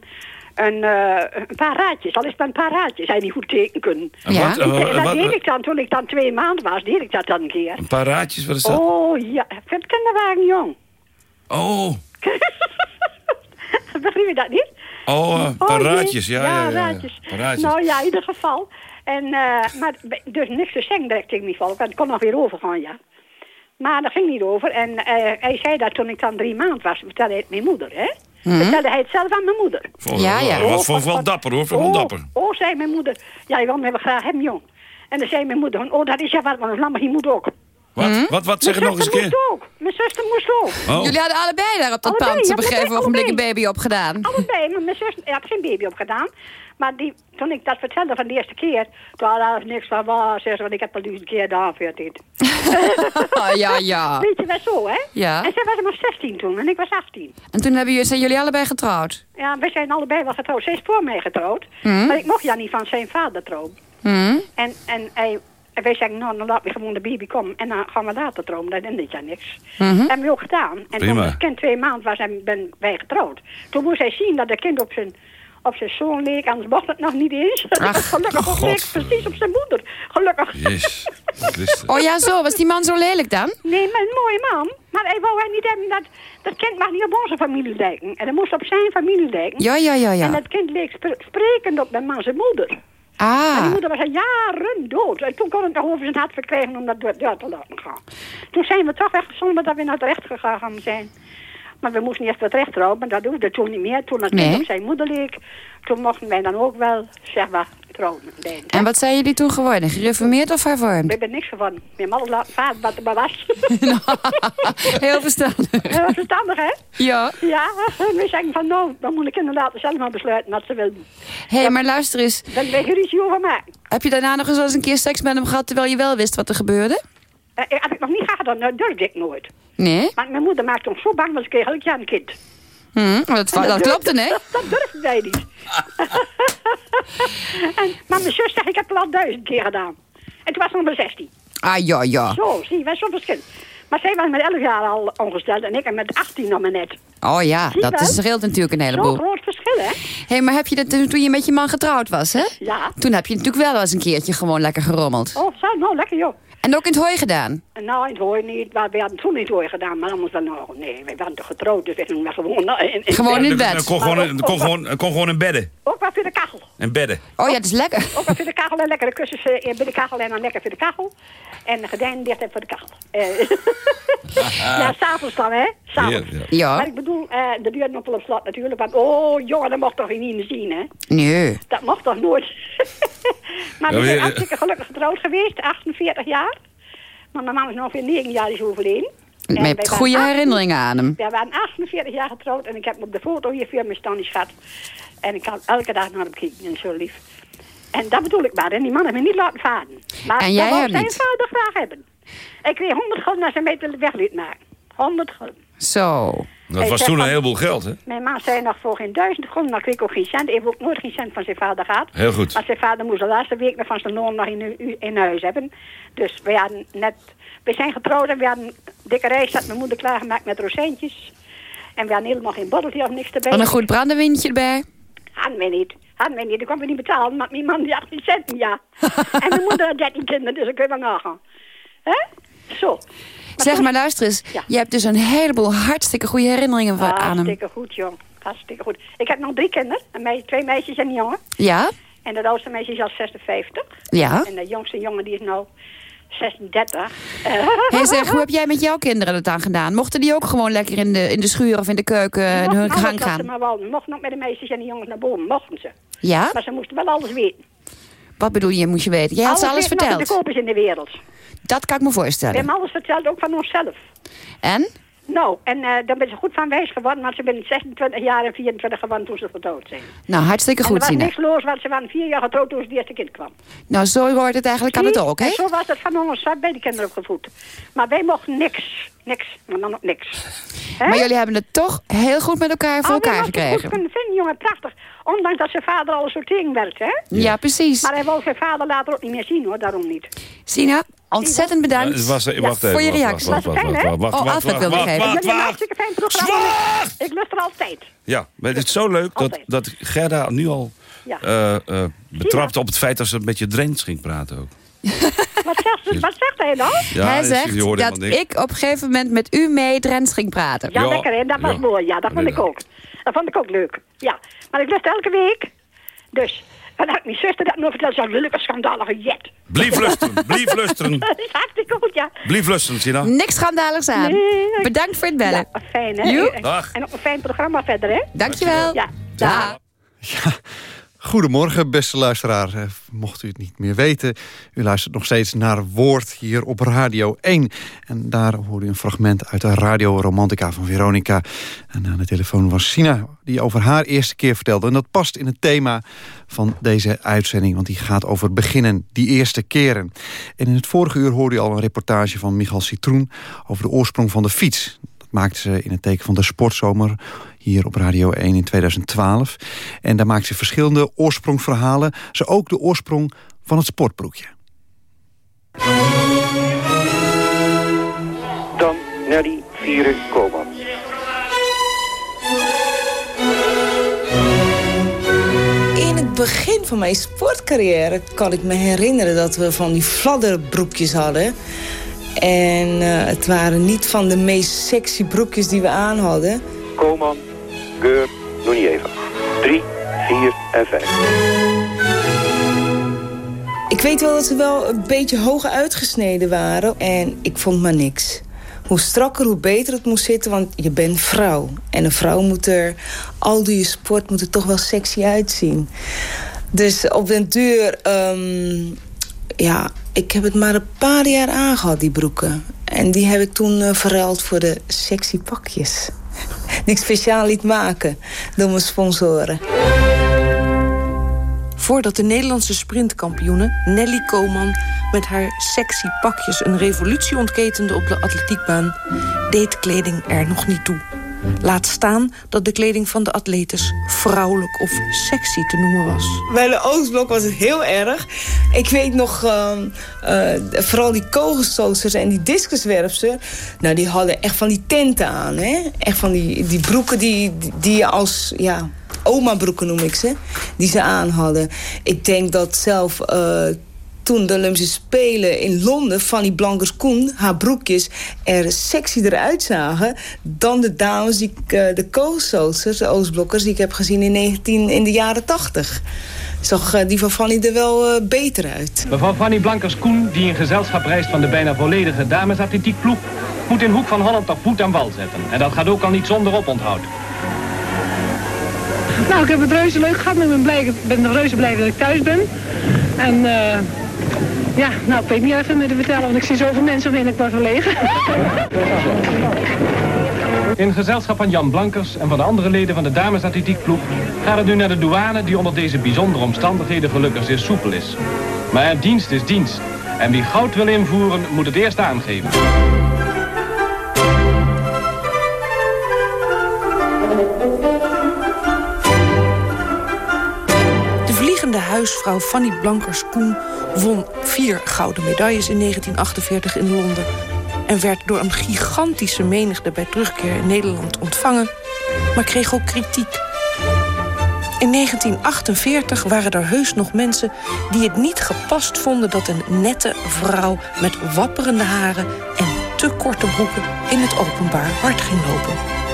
een, eh, een paar raadjes. Al is het maar een paar raadjes. Hij niet goed tekenen kunnen. En Ja? wat, eh, En dat wat- deed ik dan toen ik dan twee maanden was. Deed ik dat dan een keer. Een paar raadjes, wat is dat? Oh ja, voor het kinderwagen, jong. Oh, <laughs> Begrijp je dat niet? oh, eh, een paar Oh, jee. raadjes. Ja, ja, ja, ja. raadjes. Nou ja, in ieder geval. En, eh, maar dus niks te zeggen direct tegen die volk. want Het kon nog weer overgaan, ja. Maar dat ging niet over. En eh, hij zei dat toen ik dan drie maanden was, vertelde hij het mijn moeder, hè? Mhm. Vertelde hij het zelf aan mijn moeder. Vond- Wat vond wel dapper hoor, vond oh, dapper. oh, zei mijn moeder. Ja, je wil me graag hebben, jong. En dan zei mijn moeder, van, oh, dat is ja wat, want maar die moet ook. Wat, wat, wat, zeg het Mijn nog eens een zuster keer. ook. Mijn zuster moest ook. Oh. Jullie hadden allebei daar op dat Allebei, pand op een gegeven ogenblik een baby opgedaan. Allebei, maar mijn zus had geen baby opgedaan. Maar die, toen ik dat vertelde van de eerste keer, toen had hij niks van waar, ze, want ik heb al duizend keer gedaan voor dit. Oh, <laughs> ja, ja. Weet je wel zo, hè? Ja. En zij was maar 16 toen en ik was 18. En toen hebben jullie, zijn jullie allebei getrouwd? Ja, we zijn allebei wel getrouwd. Zij is voor mij getrouwd. Mhm. Maar ik mocht ja niet van zijn vader trouwen. Hm? En, en hij, en wij zeggen, nou, dan laat me gewoon de baby komen. En dan gaan we later trouwen. Dat is ja niks. Mhm. Dat hebben we ook gedaan. En Prima. toen het kind twee maanden was, en ben wij getrouwd. Toen moest hij zien dat het kind op zijn, op zijn zoon leek. Anders mocht het nog niet eens. <laughs> Gelukkig ook leek het precies op zijn moeder. Gelukkig. Oh ja, zo. Was die man zo lelijk dan? Nee, maar een mooie man. Maar hij wou hij niet hebben dat... Dat kind mag niet op onze familie lijken. En dat moest op zijn familie lijken. Ja, ja, ja, ja. En dat kind leek spre- sprekend op mijn man zijn moeder. Ah. moeder was al jaren dood. En toen kon het nog over zijn hart verkrijgen om dat door te laten gaan. Toen zijn we toch weggezonden dat we naar het recht gegaan zijn. Maar we moesten eerst het recht trouwen, maar dat hoefde toen niet meer. Toen het Nee. op zijn moeder leek, toen mochten wij dan ook wel, zeg maar, trouwen. Nee, En wat zijn jullie toen geworden? Gereformeerd of hervormd? Ik ben niks geworden. Mijn man laat vader wat er maar was. <laughs> Heel verstandig. Heel verstandig, hè? Ja. Ja, we zeggen van nou, dan moet de kinderen later zelf maar besluiten wat ze willen. Hé, hey, maar luister eens. Dan ben je ruzie over maken. Heb je daarna nog eens een keer seks met hem gehad... terwijl je wel wist wat er gebeurde? Eh, heb ik nog niet gehad, dan durfde ik nooit. Nee? Maar mijn moeder maakte ons zo bang, want ze kreeg elk jaar een kind. Maar dat, dat durfde- klopte, nee? Dat, dat durfde wij niet. <laughs> en, maar mijn zus zegt, ik heb het al duizend keer gedaan. En toen was ze nog maar 16. Ah, ja, ja. Zo, zie wij zo'n verschil. Maar zij was met 11 jaar al ongesteld en ik met 18 nog maar net. Oh ja, Zie dat wel? is, scheelt natuurlijk een Zo'n heleboel. groot verschil, hè? Hé, hey, maar heb je dat toen toen je met je man getrouwd was, hè? Ja. Toen heb je natuurlijk wel eens een keertje gewoon lekker gerommeld. Oh, zo, nou, lekker joh. En ook in het hooi gedaan? Nou, in het hooi niet, maar we hadden toen niet hooi gedaan, maar anders dan, nou, nee, we waren toch getrouwd, dus we maar gewoon... nou, in, in, Gewoon in bed. Het kon gewoon, Maar het ook- kon ook- gewoon, het kon gewoon in bedden. Ook wat voor de kachel. In bedden. Oh ja, dat is lekker. Ook wat voor de kachel en lekkere kussens eh, bij de kachel en dan lekker voor de kachel. En de gordijnen dicht en voor de kachel. Eh, ja, <laughs> s'avonds dan, hè? S'avonds. Ja, ja. Ja. Maar ik bedoel, eh, de deur nog wel op slot natuurlijk, want oh, jongen, dat mocht toch niet meer zien, hè? Nee. Dat mocht toch nooit? <laughs> maar we Ja, zijn hartstikke gelukkig getrouwd geweest, 48 jaar. Maar mijn man is nog weer 9 jaar is overleden. En je hebt waren goede 18 herinneringen aan hem. We waren 48 jaar getrouwd en ik heb hem op de foto hier voor mijn stand gehad. En ik kan elke dag naar hem kijken en zo lief. En dat bedoel ik maar. En die man heeft me niet laten varen. Maar En jij dat hem zijn vader graag hebben. Ik kreeg 100 gulden als hij mij de weg liet maken. 100 gulden. Zo. Dat Ik was toen een van- heleboel geld, hè? Mijn man zei nog voor geen duizend gulden, dan kreeg ik ook geen cent. Ik heb ook nooit geen cent van zijn vader gehad. Heel goed. Want zijn vader moest de laatste week nog van zijn loon nog in, hu- in huis hebben. Dus we hadden net... We zijn getrouwd en we hadden een dikke reis had mijn moeder klaargemaakt met rozijntjes. En we hadden helemaal geen bordeltje of niks erbij. En een goed brandewindje erbij. Hadden wij niet. Hadden wij niet. Dat kon we niet betalen, maar mijn man die had geen centen, ja. <laughs> en mijn moeder had 13 kinderen, dus dat kun je wel nagaan. Hè? Zo. Zeg maar, luister eens. Ja. Je hebt dus een heleboel hartstikke goede herinneringen van- aan hem. Hartstikke goed, jong. Hartstikke goed. Ik heb nog drie kinderen. Een meisje, twee meisjes en een jongen. Ja? En de oudste meisje is al 56. Ja. En de jongste jongen die is nou 36. Eh, Hé zeg, hoe heb jij met jouw kinderen het dan gedaan? Mochten die ook gewoon lekker in de, in de schuur of in de keuken mochten hun gang gaan? maar wel. Mochten ook met de meisjes en de jongens naar boven. Mochten ze. Ja? Maar ze moesten wel alles weten. Wat bedoel je, moet je weten? Jij had ze alles er verteld. koop is in de wereld. Dat kan ik me We voorstellen. hebben alles verteld, ook van onszelf. En? Nou, en eh dan ben ze goed van wijs geworden, want ze zijn 26 jaar en 24 geworden toen ze getrouwd zijn. Nou, hartstikke goed, er was Sina. niks los, want ze waren vier jaar getrouwd toen ze het eerste kind kwam. Nou, zo hoort het eigenlijk aan het ook, hè? Zo was het van ons bij de kinderen opgevoed. Maar wij mochten niks. Niks. Maar dan ook niks. <laughs> Maar jullie hebben het toch heel goed met elkaar voor Oh, elkaar mochten het goed gekregen. kunnen vinden, jongen. Prachtig. Ondanks dat zijn vader al zo tegen werd, hè? Ja, precies. Maar hij wou zijn vader later ook niet meer zien, hoor. Daarom niet. Sina, Ontzettend bedankt was- Ja, wacht even, voor je wacht, reactie. wacht, wacht, wacht, wacht, wacht, oh, wacht, Alfred wacht, wilde wacht, geven. wacht, een wacht. hartstikke fijn programma. Ik lust er altijd. Ja, maar het is zo leuk dat, dat Gerda nu al Ja. eh, eh, betrapt op het feit dat ze een beetje Drents ging praten ook. <laughs> Wat zegt, wat zegt hij dan? Ja, Hij je zegt dat ik op een gegeven moment met u mee Drents ging praten. Ja, lekker hè, dat was ja. mooi. Ja, dat vond ik ook. Dat vond ik ook leuk. Ja, maar ik lust elke week. Dus, dan had mijn zuster dat nog verteld. Zo'n leuke schandalige jet. Blief luisteren, blief luisteren. <laughs> dat is hartstikke goed, ja. Blief luisteren, Sina. Niks schandaligs aan. Nee. Bedankt voor het bellen. Ja, fijn hè. Joep. En- Dag. En ook een fijn programma verder hè. Dankjewel. Ja, dag. Goedemorgen, beste luisteraar. Eh, Mocht u het niet meer weten, u luistert nog steeds naar Woord hier op Radio 1. En daar hoorde u een fragment uit de Radio Romantica van Veronica. En aan de telefoon was Sina, die over haar eerste keer vertelde. En dat past in het thema van deze uitzending, want die gaat over beginnen, die eerste keren. En in het vorige uur hoorde u al een reportage van Michal Citroen over de oorsprong van de fiets. Dat maakte ze in het teken van de sportzomer hier op Radio 1 in 2012. En daar maakt ze verschillende oorsprongverhalen. Zo ook de oorsprong van het sportbroekje. Dan naar die vierde Koman. In het begin van mijn sportcarrière kan ik me herinneren dat we van die fladderbroekjes hadden. En eh, het waren niet van de meest sexy broekjes die we aan hadden. Koman, Geur, Nunieva. Drie, vier en vijf. Ik weet wel dat ze wel een beetje hoog uitgesneden waren. En ik vond maar niks. Hoe strakker, hoe beter het moest zitten, want je bent vrouw. En een vrouw moet er, al je sport, moet er toch wel sexy uitzien. Dus op den duur, ehm, ja, ik heb het maar een paar jaar aangehad, die broeken. En die heb ik toen eh, verruild voor de sexy pakjes. <laughs> Ik speciaal liet maken door mijn sponsoren. Voordat de Nederlandse sprintkampioene Nelly Koman met haar sexy pakjes een revolutie ontketende op de atletiekbaan, deed kleding er nog niet toe. Laat staan dat de kleding van de atletes vrouwelijk of sexy te noemen was. Bij de Oostblok was het heel erg. Ik weet nog, ehm, eh, vooral die kogelstooters en die discuswerpsters... nou, die hadden echt van die tenten aan, hè? Echt van die, die broeken die, die je als, ja, oma-broeken noem ik ze... die ze aan hadden. Ik denk dat zelf... eh, toen de Olympische Spelen in Londen... Fanny Blankers-Koen, haar broekjes, er sexy eruit zagen... dan de dames, die, ik, eh, de koolstooters, de Oostblokkers... die ik heb gezien in, 19, in de jaren 80. Zag eh, die van Fanny er wel eh, beter uit. Mevrouw Fanny Blankers-Koen, die in gezelschap reist van de bijna volledige damesatletiekploeg... moet in Hoek van Holland toch voet aan wal zetten. En dat gaat ook al niet zonder oponthoud. Nou, ik heb het reuze leuk gehad. Ik ben, blij, ik ben reuze blij dat ik thuis ben. En eh, ja, nou, ik weet niet even meer te vertellen, want ik zie zoveel mensen omheen, ik ben verlegen. In gezelschap van Jan Blankers en van de andere leden van de damesatletiekploeg... gaat het nu naar de douane die onder deze bijzondere omstandigheden gelukkig zeer soepel is. Maar dienst is dienst. En wie goud wil invoeren, moet het eerst aangeven. De vliegende huisvrouw Fanny Blankers-Koen won vier gouden medailles in 1948 in Londen... en werd door een gigantische menigte bij terugkeer in Nederland ontvangen... maar kreeg ook kritiek. In 1948 waren er heus nog mensen die het niet gepast vonden... dat een nette vrouw met wapperende haren en te korte broeken... in het openbaar hard ging lopen.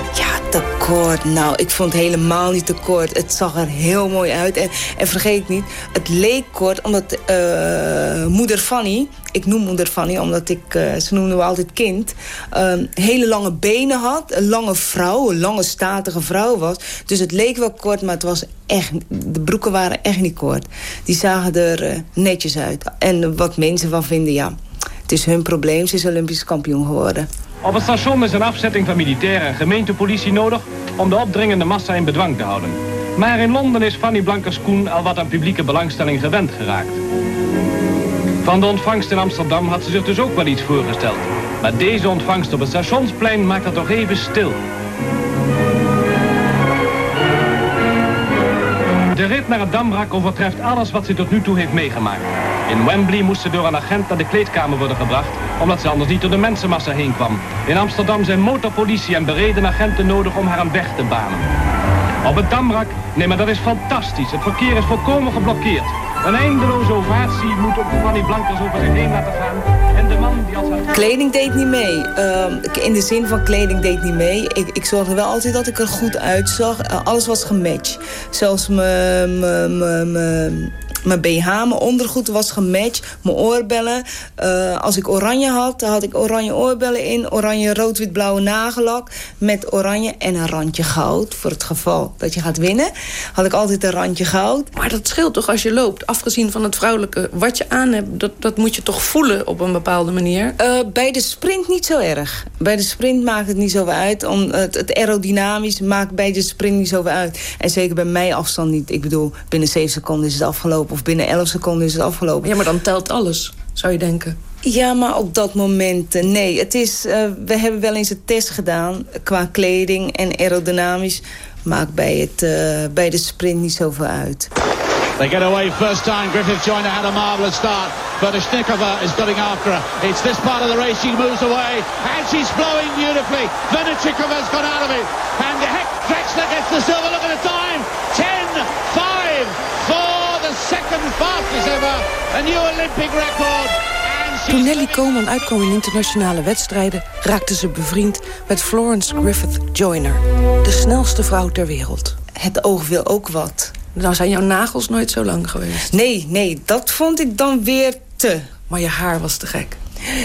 Te kort. Nou, ik vond het helemaal niet te kort. Het zag er heel mooi uit. En, en vergeet niet, het leek kort omdat eh, moeder Fanny... Ik noem moeder Fanny omdat ik, eh, ze noemden me altijd kind... ehm, hele lange benen had, een lange vrouw, een lange statige vrouw was. Dus het leek wel kort, maar het was echt... De broeken waren echt niet kort. Die zagen er eh, netjes uit. En wat mensen van vinden, ja... Het is hun probleem, ze is Olympisch kampioen geworden. Op het station is een afzetting van militairen en gemeentepolitie nodig... om de opdringende massa in bedwang te houden. Maar in Londen is Fanny Blankers-Koen al wat aan publieke belangstelling gewend geraakt. Van de ontvangst in Amsterdam had ze zich dus ook wel iets voorgesteld. Maar deze ontvangst op het stationsplein maakt haar toch even stil. De rit naar het Damrak overtreft alles wat ze tot nu toe heeft meegemaakt. In Wembley moest ze door een agent naar de kleedkamer worden gebracht... omdat ze anders niet door de mensenmassa heen kwam. In Amsterdam zijn motorpolitie en bereden agenten nodig om haar een weg te banen. Op het Damrak, nee maar dat is fantastisch. Het verkeer is volkomen geblokkeerd. Een eindeloze ovatie moet ook Fanny Blankers over zich heen laten gaan. En de man die als. Kleding deed niet mee. Ehm, in de zin van kleding deed niet mee. Ik, ik zorgde wel altijd dat ik er goed uitzag. Eh, alles was gematcht. Zelfs mijn- mijn- BH, mijn ondergoed was gematcht. Mijn oorbellen. Eh, als ik oranje had, dan had ik oranje oorbellen in. Oranje, rood, wit, blauwe nagellak. Met oranje en een randje goud. Voor het geval dat je gaat winnen. Had ik altijd een randje goud. Maar dat scheelt toch als je loopt? Afgezien van het vrouwelijke. Wat je aan hebt, dat, dat moet je toch voelen op een bepaalde manier? Eh, bij de sprint niet zo erg. Bij de sprint maakt het niet zo uit. Om, het, het aerodynamisch maakt bij de sprint niet zoveel uit. En zeker bij mij afstand niet. Ik bedoel, binnen 7 seconden is het afgelopen. Of binnen 11 seconden is het afgelopen. Ja, maar dan telt alles, zou je denken. Ja, maar op dat moment, eh, nee. Het is, eh, we hebben wel eens een test gedaan qua kleding en aerodynamisch. Maakt bij, het, eh, bij de sprint niet zoveel uit. They get away first time. Griffith Joyner had a marvellous start, but Ishnikova is getting after her. It's this part of the race. She moves away, and she's flowing beautifully. Venachikova's got out of it, and Heck Drexler gets the silver. Look at the time: 10-5 for the second fastest ever, a new Olympic record. Toen Nelly Coleman uitkwam in internationale wedstrijden... raakte ze bevriend met Florence Griffith Joyner. De snelste vrouw ter wereld. Het oog wil ook wat. Nou zijn jouw nagels nooit zo lang geweest. Nee, nee, dat vond ik dan weer te. Maar je haar was te gek.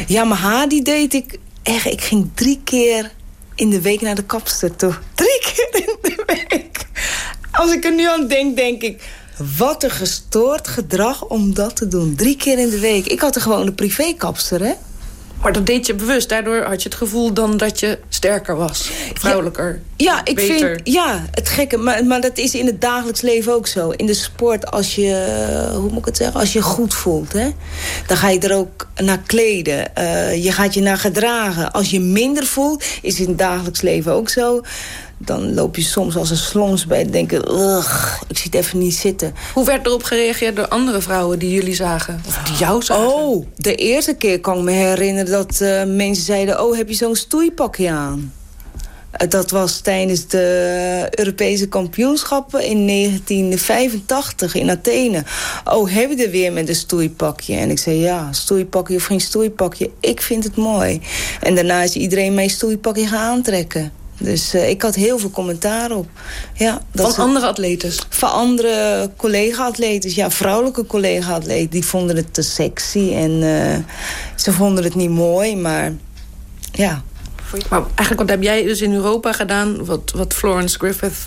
Ja, mijn haar die deed ik echt. Ik ging drie keer in de week naar de kapster toe. Drie keer in de week. Als ik er nu aan denk, denk ik... Wat een gestoord gedrag om dat te doen. Drie keer in de week. Ik had er gewoon een privékapster, hè? Maar dat deed je bewust. Daardoor had je het gevoel dan dat je sterker was. Vrouwelijker. Ja, ik beter. vind... Ja, het gekke. Maar, maar dat is in het dagelijks leven ook zo. In de sport, als je... Hoe moet ik het zeggen? Als je goed voelt, hè? Dan ga je er ook naar kleden. Eh, je gaat je naar gedragen. Als je minder voelt, is in het dagelijks leven ook zo... Dan loop je soms als een slons bij en denken... Ugh, ik zit even niet zitten. Hoe werd erop gereageerd door andere vrouwen die jullie zagen? Of die jou zagen? Oh, de eerste keer kan ik me herinneren dat eh, mensen zeiden... oh, heb je zo'n stoeipakje aan? Eh, Dat was tijdens de Europese kampioenschappen in 1985 in Athene. Oh, heb je er weer met een stoeipakje? En ik zei, ja, stoeipakje of geen stoeipakje. Ik vind het mooi. En daarna is iedereen mijn stoeipakje gaan aantrekken. Dus eh, ik had heel veel commentaar op. Ja, dat Van ze- andere atletes? Van andere collega-atletes, ja, vrouwelijke collega-atleten. Die vonden het te sexy en eh, ze vonden het niet mooi, maar ja. Maar eigenlijk wat heb jij dus in Europa gedaan... wat, wat Florence Griffith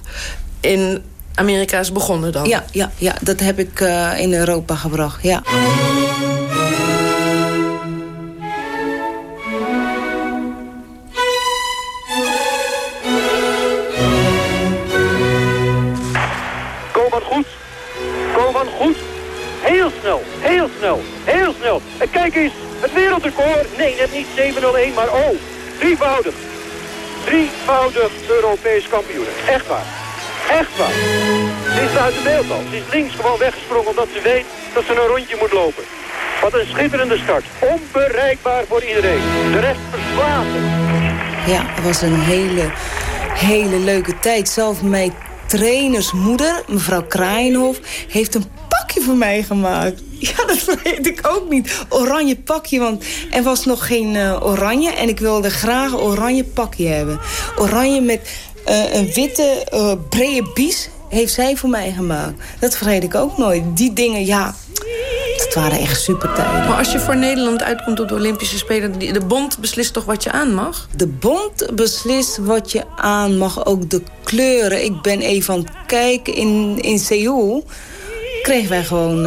in Amerika is begonnen dan? Ja, ja, ja dat heb ik eh, in Europa gebracht, ja. Nee, niet 701, maar oh, drievoudig. Drievoudig Europees kampioen. Echt waar. Echt waar. Ze is buiten beeld al. Ze is links gewoon weggesprongen omdat ze weet dat ze een rondje moet lopen. Wat een schitterende start. Onbereikbaar voor iedereen. De rest verslagen. Ja, het was een hele, hele leuke tijd. Zelf mijn trainersmoeder, mevrouw Kraaienhof, heeft een pakje voor mij gemaakt. <laughs> Ja, dat vergeet ik ook niet. Oranje pakje, want er was nog geen eh, oranje... en ik wilde graag een oranje pakje hebben. Oranje met eh, een witte, eh brede bies heeft zij voor mij gemaakt. Dat vergeet ik ook nooit. Die dingen, ja, dat waren echt super tijden. Maar als je voor Nederland uitkomt op de Olympische Spelen... de bond beslist toch wat je aan mag? De bond beslist wat je aan mag, ook de kleuren. Ik ben even aan het kijken. In, in Seoul kregen wij gewoon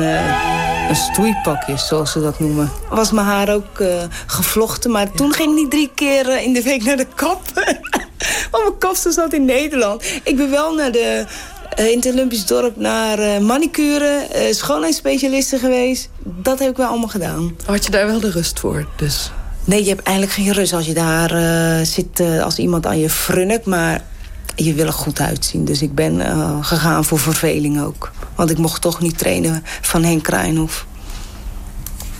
een stoeipakje, zoals ze dat noemen. Was mijn haar ook eh, gevlochten, maar toen ging ik niet drie keer eh, in de week naar de kap. <laughs> Want mijn kapster zat in Nederland. Ik ben wel naar de... eh, in het Olympisch dorp naar manicure, schoonheidsspecialisten geweest. Dat heb ik wel allemaal gedaan. Had je daar wel de rust voor, dus? Nee, je hebt eigenlijk geen rust als je daar zit als iemand aan je frunnik. Maar je wil er goed uitzien. Dus ik ben gegaan voor verveling ook. Want ik mocht toch niet trainen van Henk Kruijnhof.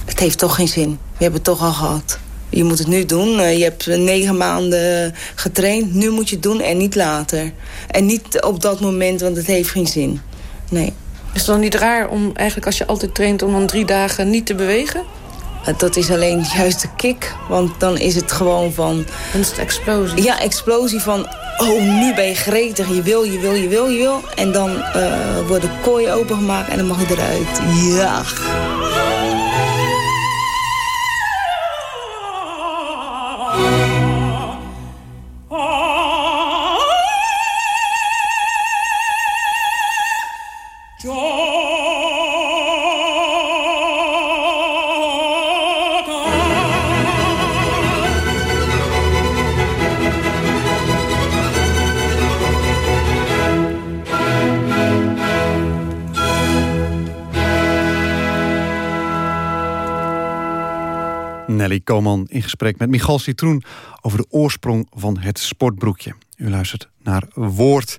het heeft toch geen zin. We hebben het toch al gehad. Je moet het nu doen. Eh, je hebt negen maanden getraind. Nu moet je het doen en niet later. En niet op dat moment, want het heeft geen zin. Nee. Is het dan niet raar om eigenlijk als je altijd traint... om dan drie dagen niet te bewegen? Dat is alleen juist de kick. Want dan is het gewoon van... Dan is het explosie. Ja, explosie van... Oh, nu ben je gretig. Je wil, je wil, je wil, je wil. En dan uh, worden kooien opengemaakt en dan mag je eruit. Ja. Nelly Koman in gesprek met Michal Citroen over de oorsprong van het sportbroekje. U luistert naar Woord.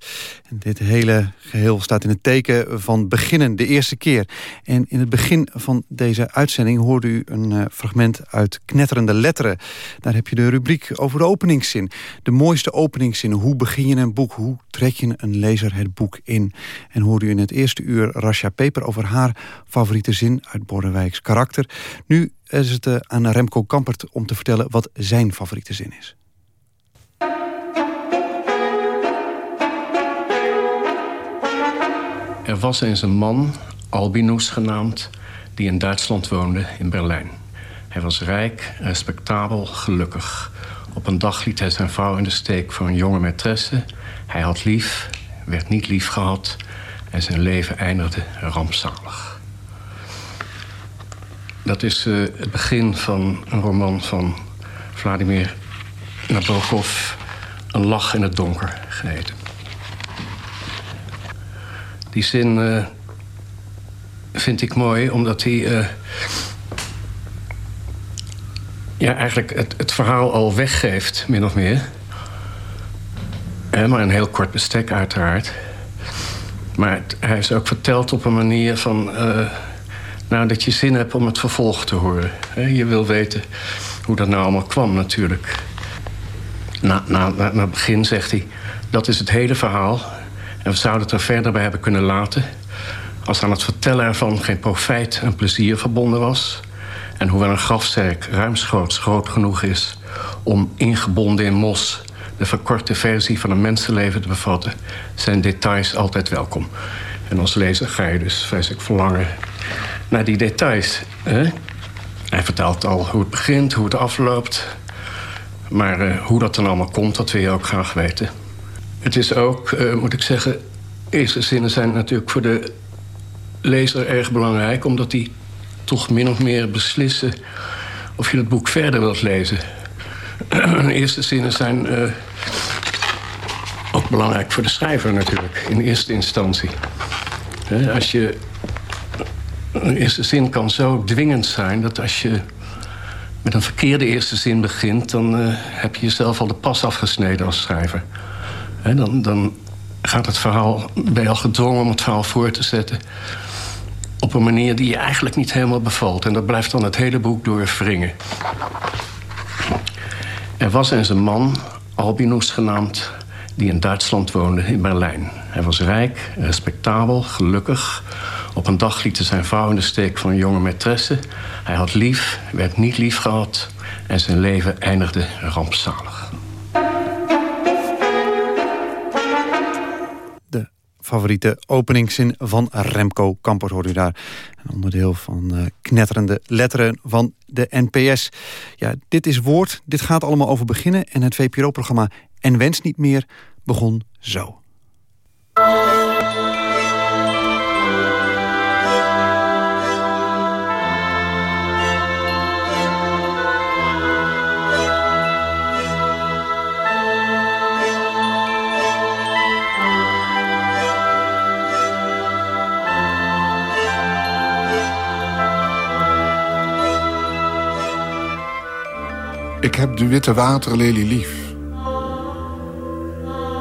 Dit hele geheel staat in het teken van beginnen, de eerste keer. En in het begin van deze uitzending hoorde u een uh, fragment uit Knetterende Letteren. Daar heb je de rubriek over de openingszin. De mooiste openingszin. Hoe begin je een boek? Hoe trek je een lezer het boek in? En hoorde u in het eerste uur Rasha Peper over haar favoriete zin uit Bordewijks karakter. Nu is het uh, aan Remco Kampert om te vertellen wat zijn favoriete zin is. Er was eens een man, Albinus genaamd, die in Duitsland woonde, in Berlijn. Hij was rijk, respectabel, gelukkig. Op een dag liet hij zijn vrouw in de steek voor een jonge maîtresse. Hij had lief, werd niet lief gehad en zijn leven eindigde rampzalig. Dat is uh, het begin van een roman van Vladimir Nabokov... Een lach in het donker geheten. Die zin uh, vind ik mooi, omdat hij... Uh, ja, eigenlijk het, het, verhaal al weggeeft, min of meer. maar een heel kort bestek, uiteraard. Maar hij is ook verteld op een manier van... Uh, nou, dat je zin hebt om het vervolg te horen. je wil weten hoe dat nou allemaal kwam, natuurlijk. Na, na, na, na het begin zegt hij... dat is het hele verhaal. En we zouden het er verder bij hebben kunnen laten... als aan het vertellen ervan geen profijt en plezier verbonden was... en hoewel een grafzerk ruimschoots groot genoeg is... om ingebonden in mos de verkorte versie van een mensenleven te bevatten... zijn details altijd welkom. En als lezer ga je dus vreselijk verlangen naar die details. Hè? Hij vertelt al hoe het begint, hoe het afloopt... maar uh, hoe dat dan allemaal komt, dat wil je ook graag weten... Het is ook, uh, moet ik zeggen... eerste zinnen zijn natuurlijk voor de lezer erg belangrijk... omdat die toch min of meer beslissen of je het boek verder wilt lezen. <clears throat> eerste zinnen zijn uh, ook belangrijk voor de schrijver natuurlijk, in eerste instantie. Als je... Een eerste zin kan zo dwingend zijn dat als je met een verkeerde eerste zin begint... dan uh, heb je jezelf al de pas afgesneden als schrijver dan, gaat het verhaal, ben je al gedwongen om het verhaal voor te zetten... op een manier die je eigenlijk niet helemaal bevalt. En dat blijft dan het hele boek door wringen. Er was eens een man, Albinus genaamd, die in Duitsland woonde, in Berlijn. Hij was rijk, respectabel, gelukkig. Op een dag liet hij zijn vrouw in de steek van een jonge maîtresse. Hij had lief, werd niet lief gehad... en zijn leven eindigde rampzalig. Favoriete openingszin van Remco Kamper hoort u daar. Een onderdeel van uh, knetterende letteren van de NPS. Ja, dit is Woord, dit gaat allemaal over beginnen... en het VPRO-programma En Wens Niet Meer begon zo. Ik heb de witte waterlelie lief.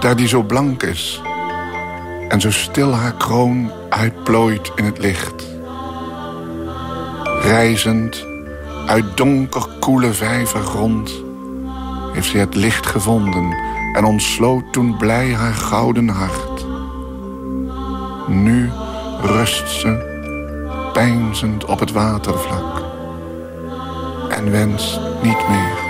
Daar die zo blank is en zo stil haar kroon uitplooit in het licht. Reizend Uit donker koele vijvergrond heeft ze het licht gevonden en ontsloot toen blij haar gouden hart. Nu rust ze, peinzend op het watervlak, en wenst niet meer.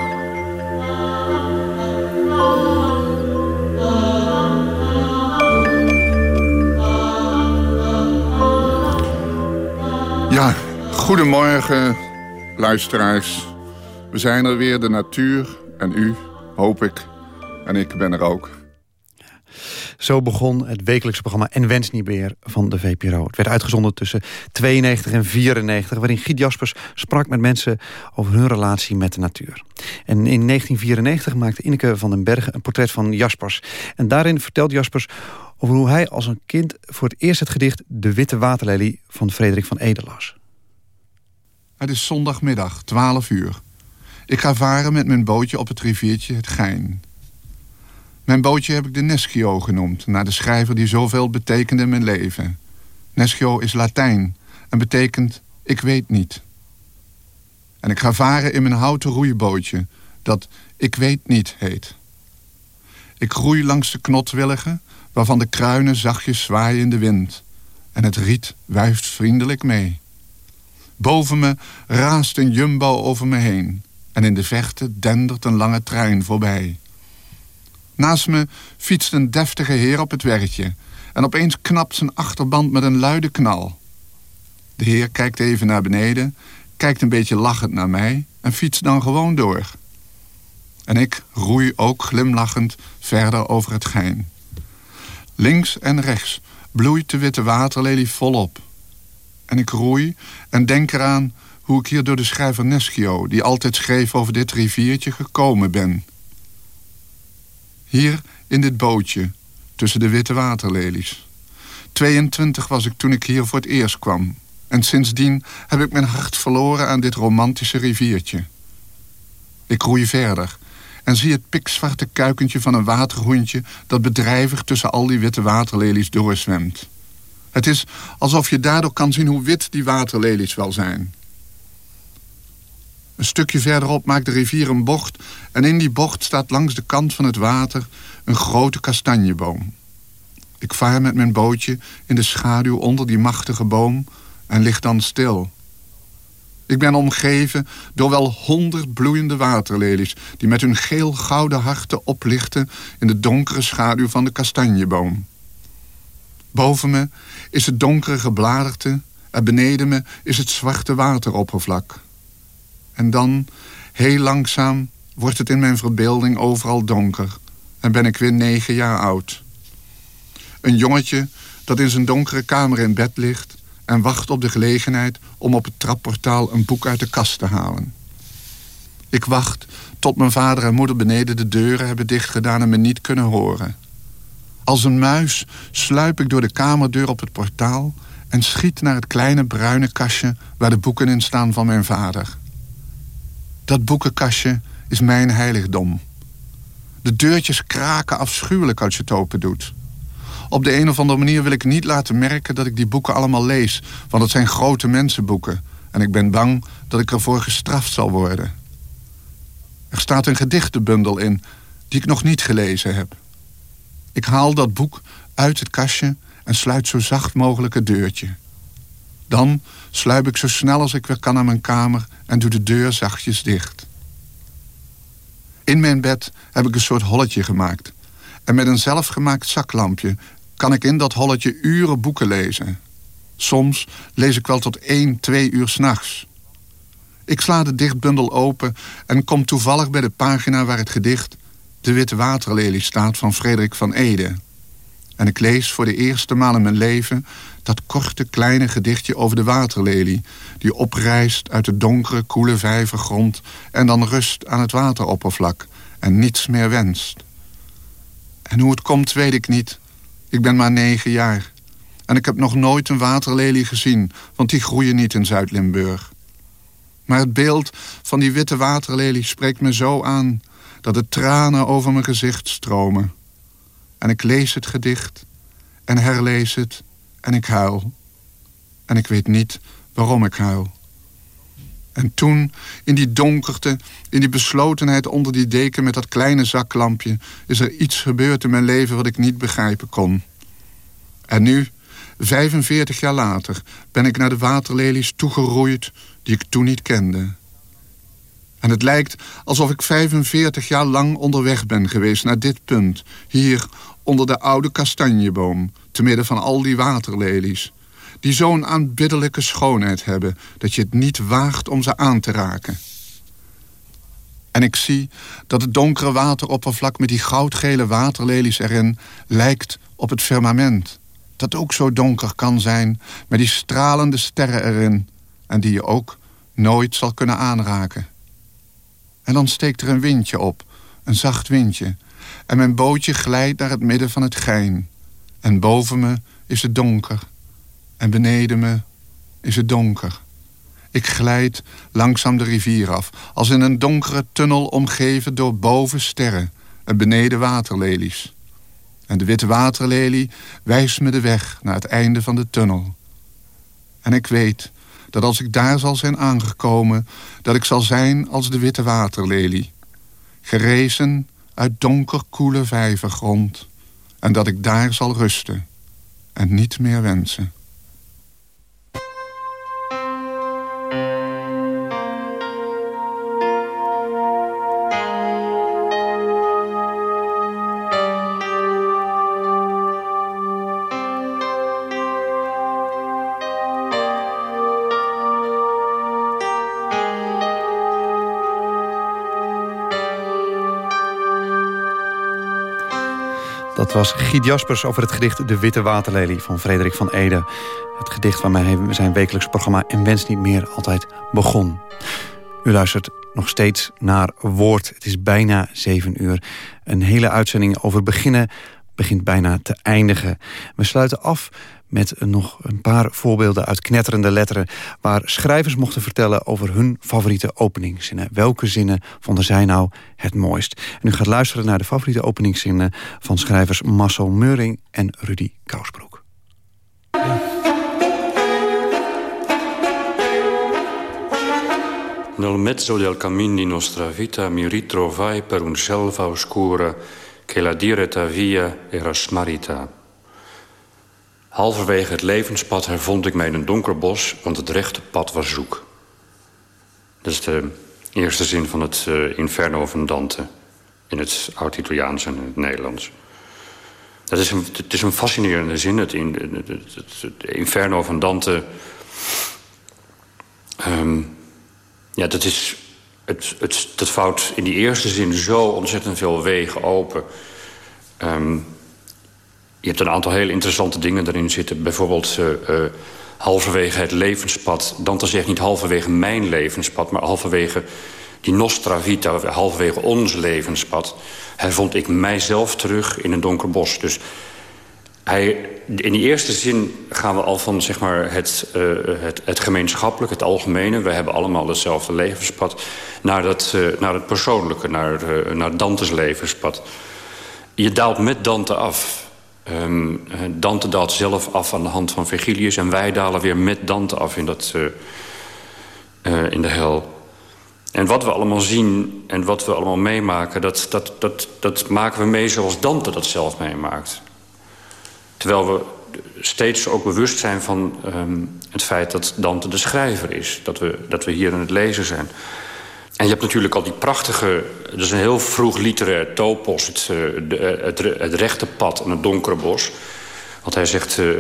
Goedemorgen, luisteraars. We zijn er weer, de natuur en u, hoop ik. En ik ben er ook. Zo begon het wekelijkse programma En Wens Niet Meer van de VPRO. Het werd uitgezonden tussen 92 en 94... waarin Giet Jaspers sprak met mensen over hun relatie met de natuur. En in 1994 maakte Ineke van den Bergen een portret van Jaspers. En daarin vertelt Jaspers over hoe hij als een kind... voor het eerst het gedicht De Witte Waterlelie van Frederik van Ede las. Het is zondagmiddag, 12 uur. Ik ga varen met mijn bootje op het riviertje het Gein. Mijn bootje heb ik de Neschio genoemd... naar de schrijver die zoveel betekende in mijn leven. Neschio is Latijn en betekent ik weet niet. En ik ga varen in mijn houten roeibootje... dat ik weet niet heet. Ik groei langs de knotwilligen... waarvan de kruinen zachtjes zwaaien in de wind... en het riet wuift vriendelijk mee. Boven me raast een jumbo over me heen... en in de verte dendert een lange trein voorbij... Naast me fietst een deftige heer op het werkje... en opeens knapt zijn achterband met een luide knal. De heer kijkt even naar beneden, kijkt een beetje lachend naar mij... en fietst dan gewoon door. En ik roei ook glimlachend verder over het gein. Links en rechts bloeit de witte waterlelie volop. En ik roei en denk eraan hoe ik hier door de schrijver Neschio... die altijd schreef over dit riviertje, gekomen ben... Hier in dit bootje, tussen de witte waterlelies. 22 was ik toen ik hier voor het eerst kwam. En sindsdien heb ik mijn hart verloren aan dit romantische riviertje. Ik roei verder en zie het pikzwarte kuikentje van een waterhoentje... dat bedrijvig tussen al die witte waterlelies doorzwemt. Het is alsof je daardoor kan zien hoe wit die waterlelies wel zijn. Een stukje verderop maakt de rivier een bocht... en in die bocht staat langs de kant van het water een grote kastanjeboom. Ik vaar met mijn bootje in de schaduw onder die machtige boom... en lig dan stil. Ik ben omgeven door wel honderd bloeiende waterlelies... die met hun geel-gouden harten oplichten... in de donkere schaduw van de kastanjeboom. Boven me is het donkere gebladerte... en beneden me is het zwarte wateroppervlak... En dan, heel langzaam, wordt het in mijn verbeelding overal donker. En ben ik weer negen jaar oud. Een jongetje dat in zijn donkere kamer in bed ligt... en wacht op de gelegenheid om op het trapportaal een boek uit de kast te halen. Ik wacht tot mijn vader en moeder beneden de deuren hebben dichtgedaan... en me niet kunnen horen. Als een muis sluip ik door de kamerdeur op het portaal... en schiet naar het kleine bruine kastje waar de boeken in staan van mijn vader... Dat boekenkastje is mijn heiligdom. De deurtjes kraken afschuwelijk als je het open doet. Op de een of andere manier wil ik niet laten merken dat ik die boeken allemaal lees. Want het zijn grote mensenboeken. En ik ben bang dat ik ervoor gestraft zal worden. Er staat een gedichtenbundel in die ik nog niet gelezen heb. Ik haal dat boek uit het kastje en sluit zo zacht mogelijk het deurtje. Dan sluip ik zo snel als ik weer kan naar mijn kamer en doe de deur zachtjes dicht. In mijn bed heb ik een soort holletje gemaakt. En met een zelfgemaakt zaklampje kan ik in dat holletje uren boeken lezen. Soms lees ik wel tot één, twee uur s'nachts. Ik sla de dichtbundel open en kom toevallig bij de pagina waar het gedicht... De Witte Waterlelie staat van Frederik van Ede. En ik lees voor de eerste maal in mijn leven dat korte kleine gedichtje over de waterlelie... die oprijst uit de donkere, koele vijvergrond... en dan rust aan het wateroppervlak en niets meer wenst. En hoe het komt, weet ik niet. Ik ben maar negen jaar. En ik heb nog nooit een waterlelie gezien... want die groeien niet in Zuid-Limburg. Maar het beeld van die witte waterlelie spreekt me zo aan... dat de tranen over mijn gezicht stromen. En ik lees het gedicht en herlees het en ik huil. En ik weet niet waarom ik huil. En toen, in die donkerte, in die beslotenheid onder die deken met dat kleine zaklampje, is er iets gebeurd in mijn leven wat ik niet begrijpen kon. En nu, 45 jaar later, ben ik naar de waterlelies toegeroeid die ik toen niet kende. En het lijkt alsof ik 45 jaar lang onderweg ben geweest naar dit punt, hier onder de oude kastanjeboom, te midden van al die waterlelies die zo'n aanbiddelijke schoonheid hebben... dat je het niet waagt om ze aan te raken. En ik zie dat het donkere wateroppervlak met die goudgele waterlelies erin... lijkt op het firmament, dat ook zo donker kan zijn... met die stralende sterren erin... en die je ook nooit zal kunnen aanraken. En dan steekt er een windje op, een zacht windje... en mijn bootje glijdt naar het midden van het gein. En boven me is het donker en beneden me is het donker. Ik glijd langzaam de rivier af, als in een donkere tunnel omgeven door boven sterren en beneden waterlelies. En de witte waterlelie wijst me de weg naar het einde van de tunnel. En ik weet dat als ik daar zal zijn aangekomen, dat ik zal zijn als de witte waterlelie, gerezen uit donker koele vijvergrond, en dat ik daar zal rusten en niet meer wensen. Was Giet Jaspers over het gedicht De Witte Waterlelie van Frederik van Ede. Het gedicht waarmee zijn wekelijks programma En Wens Niet Meer altijd begon. U luistert nog steeds naar Woord. Het is bijna zeven uur. Een hele uitzending over beginnen begint bijna te eindigen. We sluiten af met nog een paar voorbeelden uit knetterende letteren... waar schrijvers mochten vertellen over hun favoriete openingszinnen. Welke zinnen vonden zij nou het mooist? En u gaat luisteren naar de favoriete openingszinnen... van schrijvers Marcel Meuring en Rudy Kousbroek. Nel mezzo del cammin di nostra vita mi ritrovai per un selva oscura che la via era smarrita. Halverwege het levenspad hervond ik mij in een donker bos, want het rechte pad was zoek. Dat is de eerste zin van het uh, Inferno van Dante. In het Oud-Italiaans en het Nederlands. Dat is een, het is een fascinerende zin. Het, in, het, Inferno van Dante... Um, ja, dat is... Het, het, dat vouwt in die eerste zin zo ontzettend veel wegen open... Um, je hebt een aantal hele interessante dingen erin zitten. Bijvoorbeeld uh, uh, halverwege het levenspad. Dante zegt niet halverwege mijn levenspad... maar halverwege die nostra vita, halverwege ons levenspad... hervond ik mijzelf terug in een donker bos. Dus hij, in die eerste zin gaan we al van zeg maar, het, uh, het, het gemeenschappelijke, het algemene... we hebben allemaal hetzelfde levenspad... naar, dat, uh, naar het persoonlijke, naar, uh, naar Dantes levenspad. Je daalt met Dante af... Um, Dante daalt zelf af aan de hand van Virgilius... en wij dalen weer met Dante af in, dat, in de hel. En wat we allemaal zien en wat we allemaal meemaken... dat, dat, dat, dat maken we mee zoals Dante dat zelf meemaakt. Terwijl we steeds ook bewust zijn van um, het feit dat Dante de schrijver is. Dat we, dat we hier aan het lezen zijn. En je hebt natuurlijk al die prachtige... Dat is een heel vroeg literair topos. Het, de, het, het rechte pad en het donkere bos. Want hij zegt... Uh,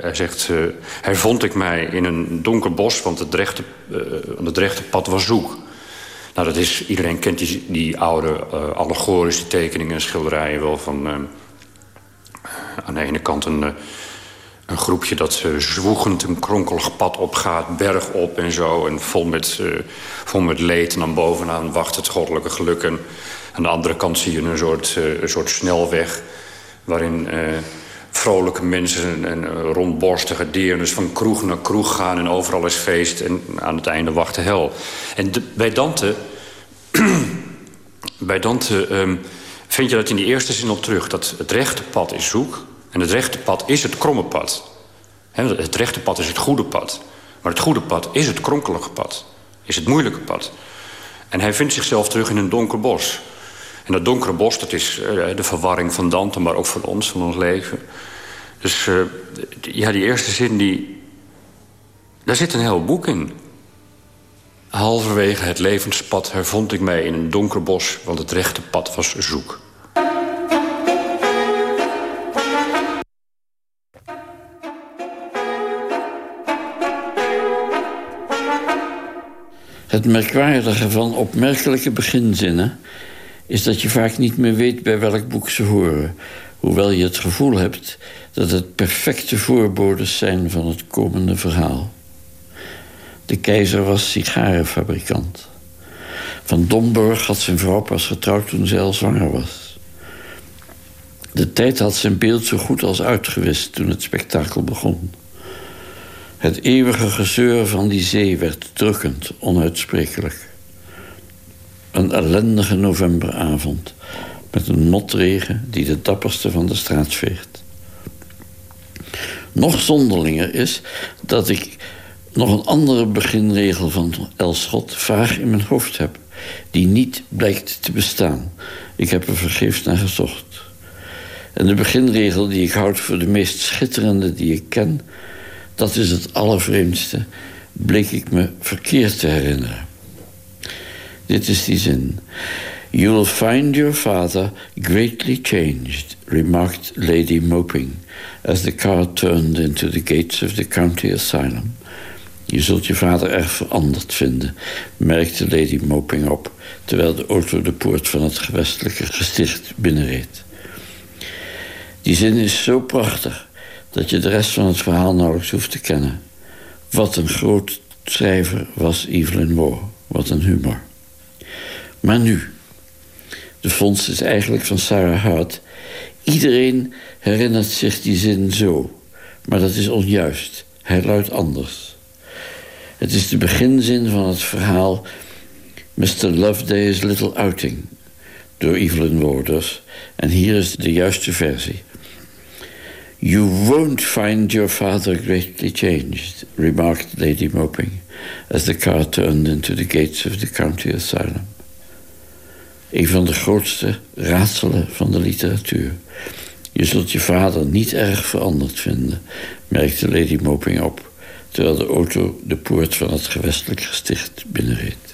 hij zegt uh, hervond ik mij in een donker bos... want het rechte, uh, het rechte pad was zoek. Nou, dat is... Iedereen kent die, die oude allegorische tekeningen en schilderijen wel van... aan de ene kant een een groepje dat zwoegend een kronkelig pad opgaat, berg op en zo. En vol met, uh, vol met leed. En dan bovenaan wacht het goddelijke geluk. En aan de andere kant zie je een soort, een soort snelweg... waarin vrolijke mensen en rondborstige dieren... dus van kroeg naar kroeg gaan en overal is feest. En aan het einde wacht de hel. En bij Dante... <clears throat> bij Dante um, vind je dat in die eerste zin op terug. Dat het rechte pad is zoek... En het rechte pad is het kromme pad. Het rechte pad is het goede pad. Maar het goede pad is het kronkelige pad. is het moeilijke pad. En hij vindt zichzelf terug in een donker bos. En dat donkere bos, dat is uh, de verwarring van Dante... maar ook van ons, van ons leven. Dus uh, ja, die eerste zin, die... daar zit een heel boek in. Halverwege het levenspad hervond ik mij in een donker bos... want het rechte pad was zoek. Het merkwaardige van opmerkelijke beginzinnen is dat je vaak niet meer weet bij welk boek ze horen, hoewel je het gevoel hebt dat het perfecte voorbodes zijn van het komende verhaal. De keizer was sigarenfabrikant. Van Domburg had zijn vrouw pas getrouwd toen zij al zwanger was. De tijd had zijn beeld zo goed als uitgewist toen het spektakel begon. Het eeuwige gezeur van die zee werd drukkend, onuitsprekelijk. Een ellendige novemberavond met een motregen die de dapperste van de straat veegt. Nog zonderlinger is dat ik nog een andere beginregel van Elschot vaag in mijn hoofd heb, die niet blijkt te bestaan. Ik heb er vergeefs naar gezocht. En de beginregel die ik houd voor de meest schitterende die ik ken, dat is het allervreemdste, bleek ik me verkeerd te herinneren. Dit is die zin. You'll find your father greatly changed, remarked Lady Moping, as the car turned into the gates of the county asylum. Je zult je vader erg veranderd vinden, merkte Lady Moping op, terwijl de auto de poort van het gewestelijke gesticht binnenreed. Die zin is zo prachtig dat je de rest van het verhaal nauwelijks hoeft te kennen. Wat een groot schrijver was Evelyn Waugh. Wat een humor. Maar nu. De fonds is eigenlijk van Sarah Hart. Iedereen herinnert zich die zin zo. Maar dat is onjuist. Hij luidt anders. Het is de beginzin van het verhaal... Mr. Loveday's Little Outing... door Evelyn Waugh En hier is de juiste versie. You won't find your father greatly changed, remarked Lady Moping, as the car turned into the gates of the county asylum. Een van de grootste raadselen van de literatuur. Je zult je vader niet erg veranderd vinden, merkte Lady Moping op, terwijl de auto de poort van het gewestelijk gesticht binnenreed.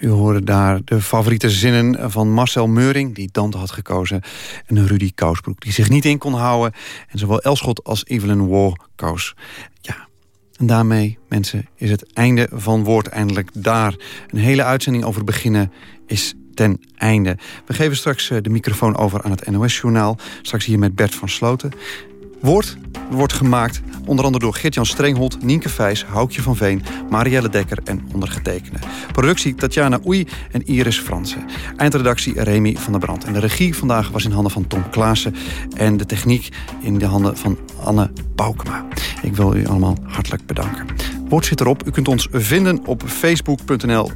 U hoorde daar de favoriete zinnen van Marcel Meuring... die Dante had gekozen, en Rudy Kousbroek... die zich niet in kon houden. En zowel Elschot als Evelyn Waugh koos. Ja, en daarmee, mensen, is het einde van Woord eindelijk daar. Een hele uitzending over beginnen is ten einde. We geven straks eh, de microfoon over aan het NOS-journaal. Straks hier met Bert van Sloten. Woord wordt gemaakt onder andere door Gert-Jan Strenghold, Nienke Vijs, Houkje van Veen, Marielle Dekker en ondergetekende. Productie Tatjana Oei en Iris Fransen. Eindredactie Remy van der Brand. En de regie vandaag was in handen van Tom Klaassen en de techniek in de handen van Anne Boukema. Ik wil u allemaal hartelijk bedanken. Woord zit erop. U kunt ons vinden op facebook.nl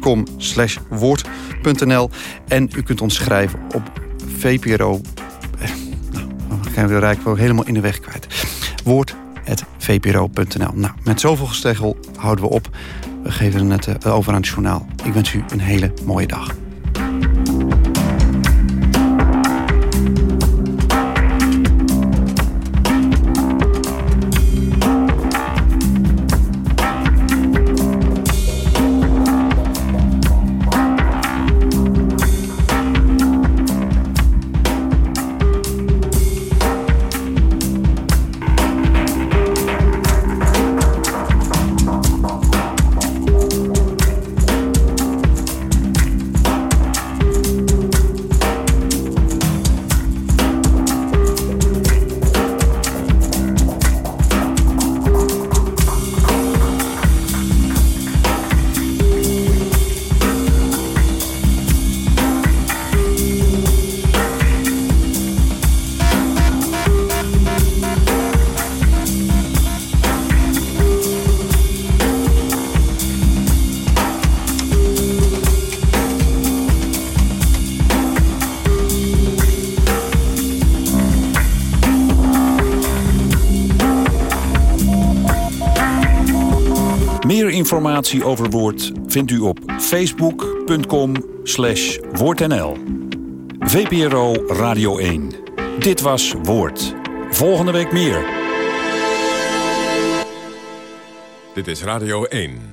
.com slash woord.nl en u kunt ons schrijven op VPRO zijn we wel helemaal in de weg kwijt. Woord.vpro.nl Nou, met zoveel gesteggel houden we op. We geven het eh, over aan het journaal. Ik wens u een hele mooie dag. Informatie over Woord vindt u op facebook.com slash woordnl. VPRO Radio 1. Dit was Woord. Volgende week meer. Dit is Radio 1.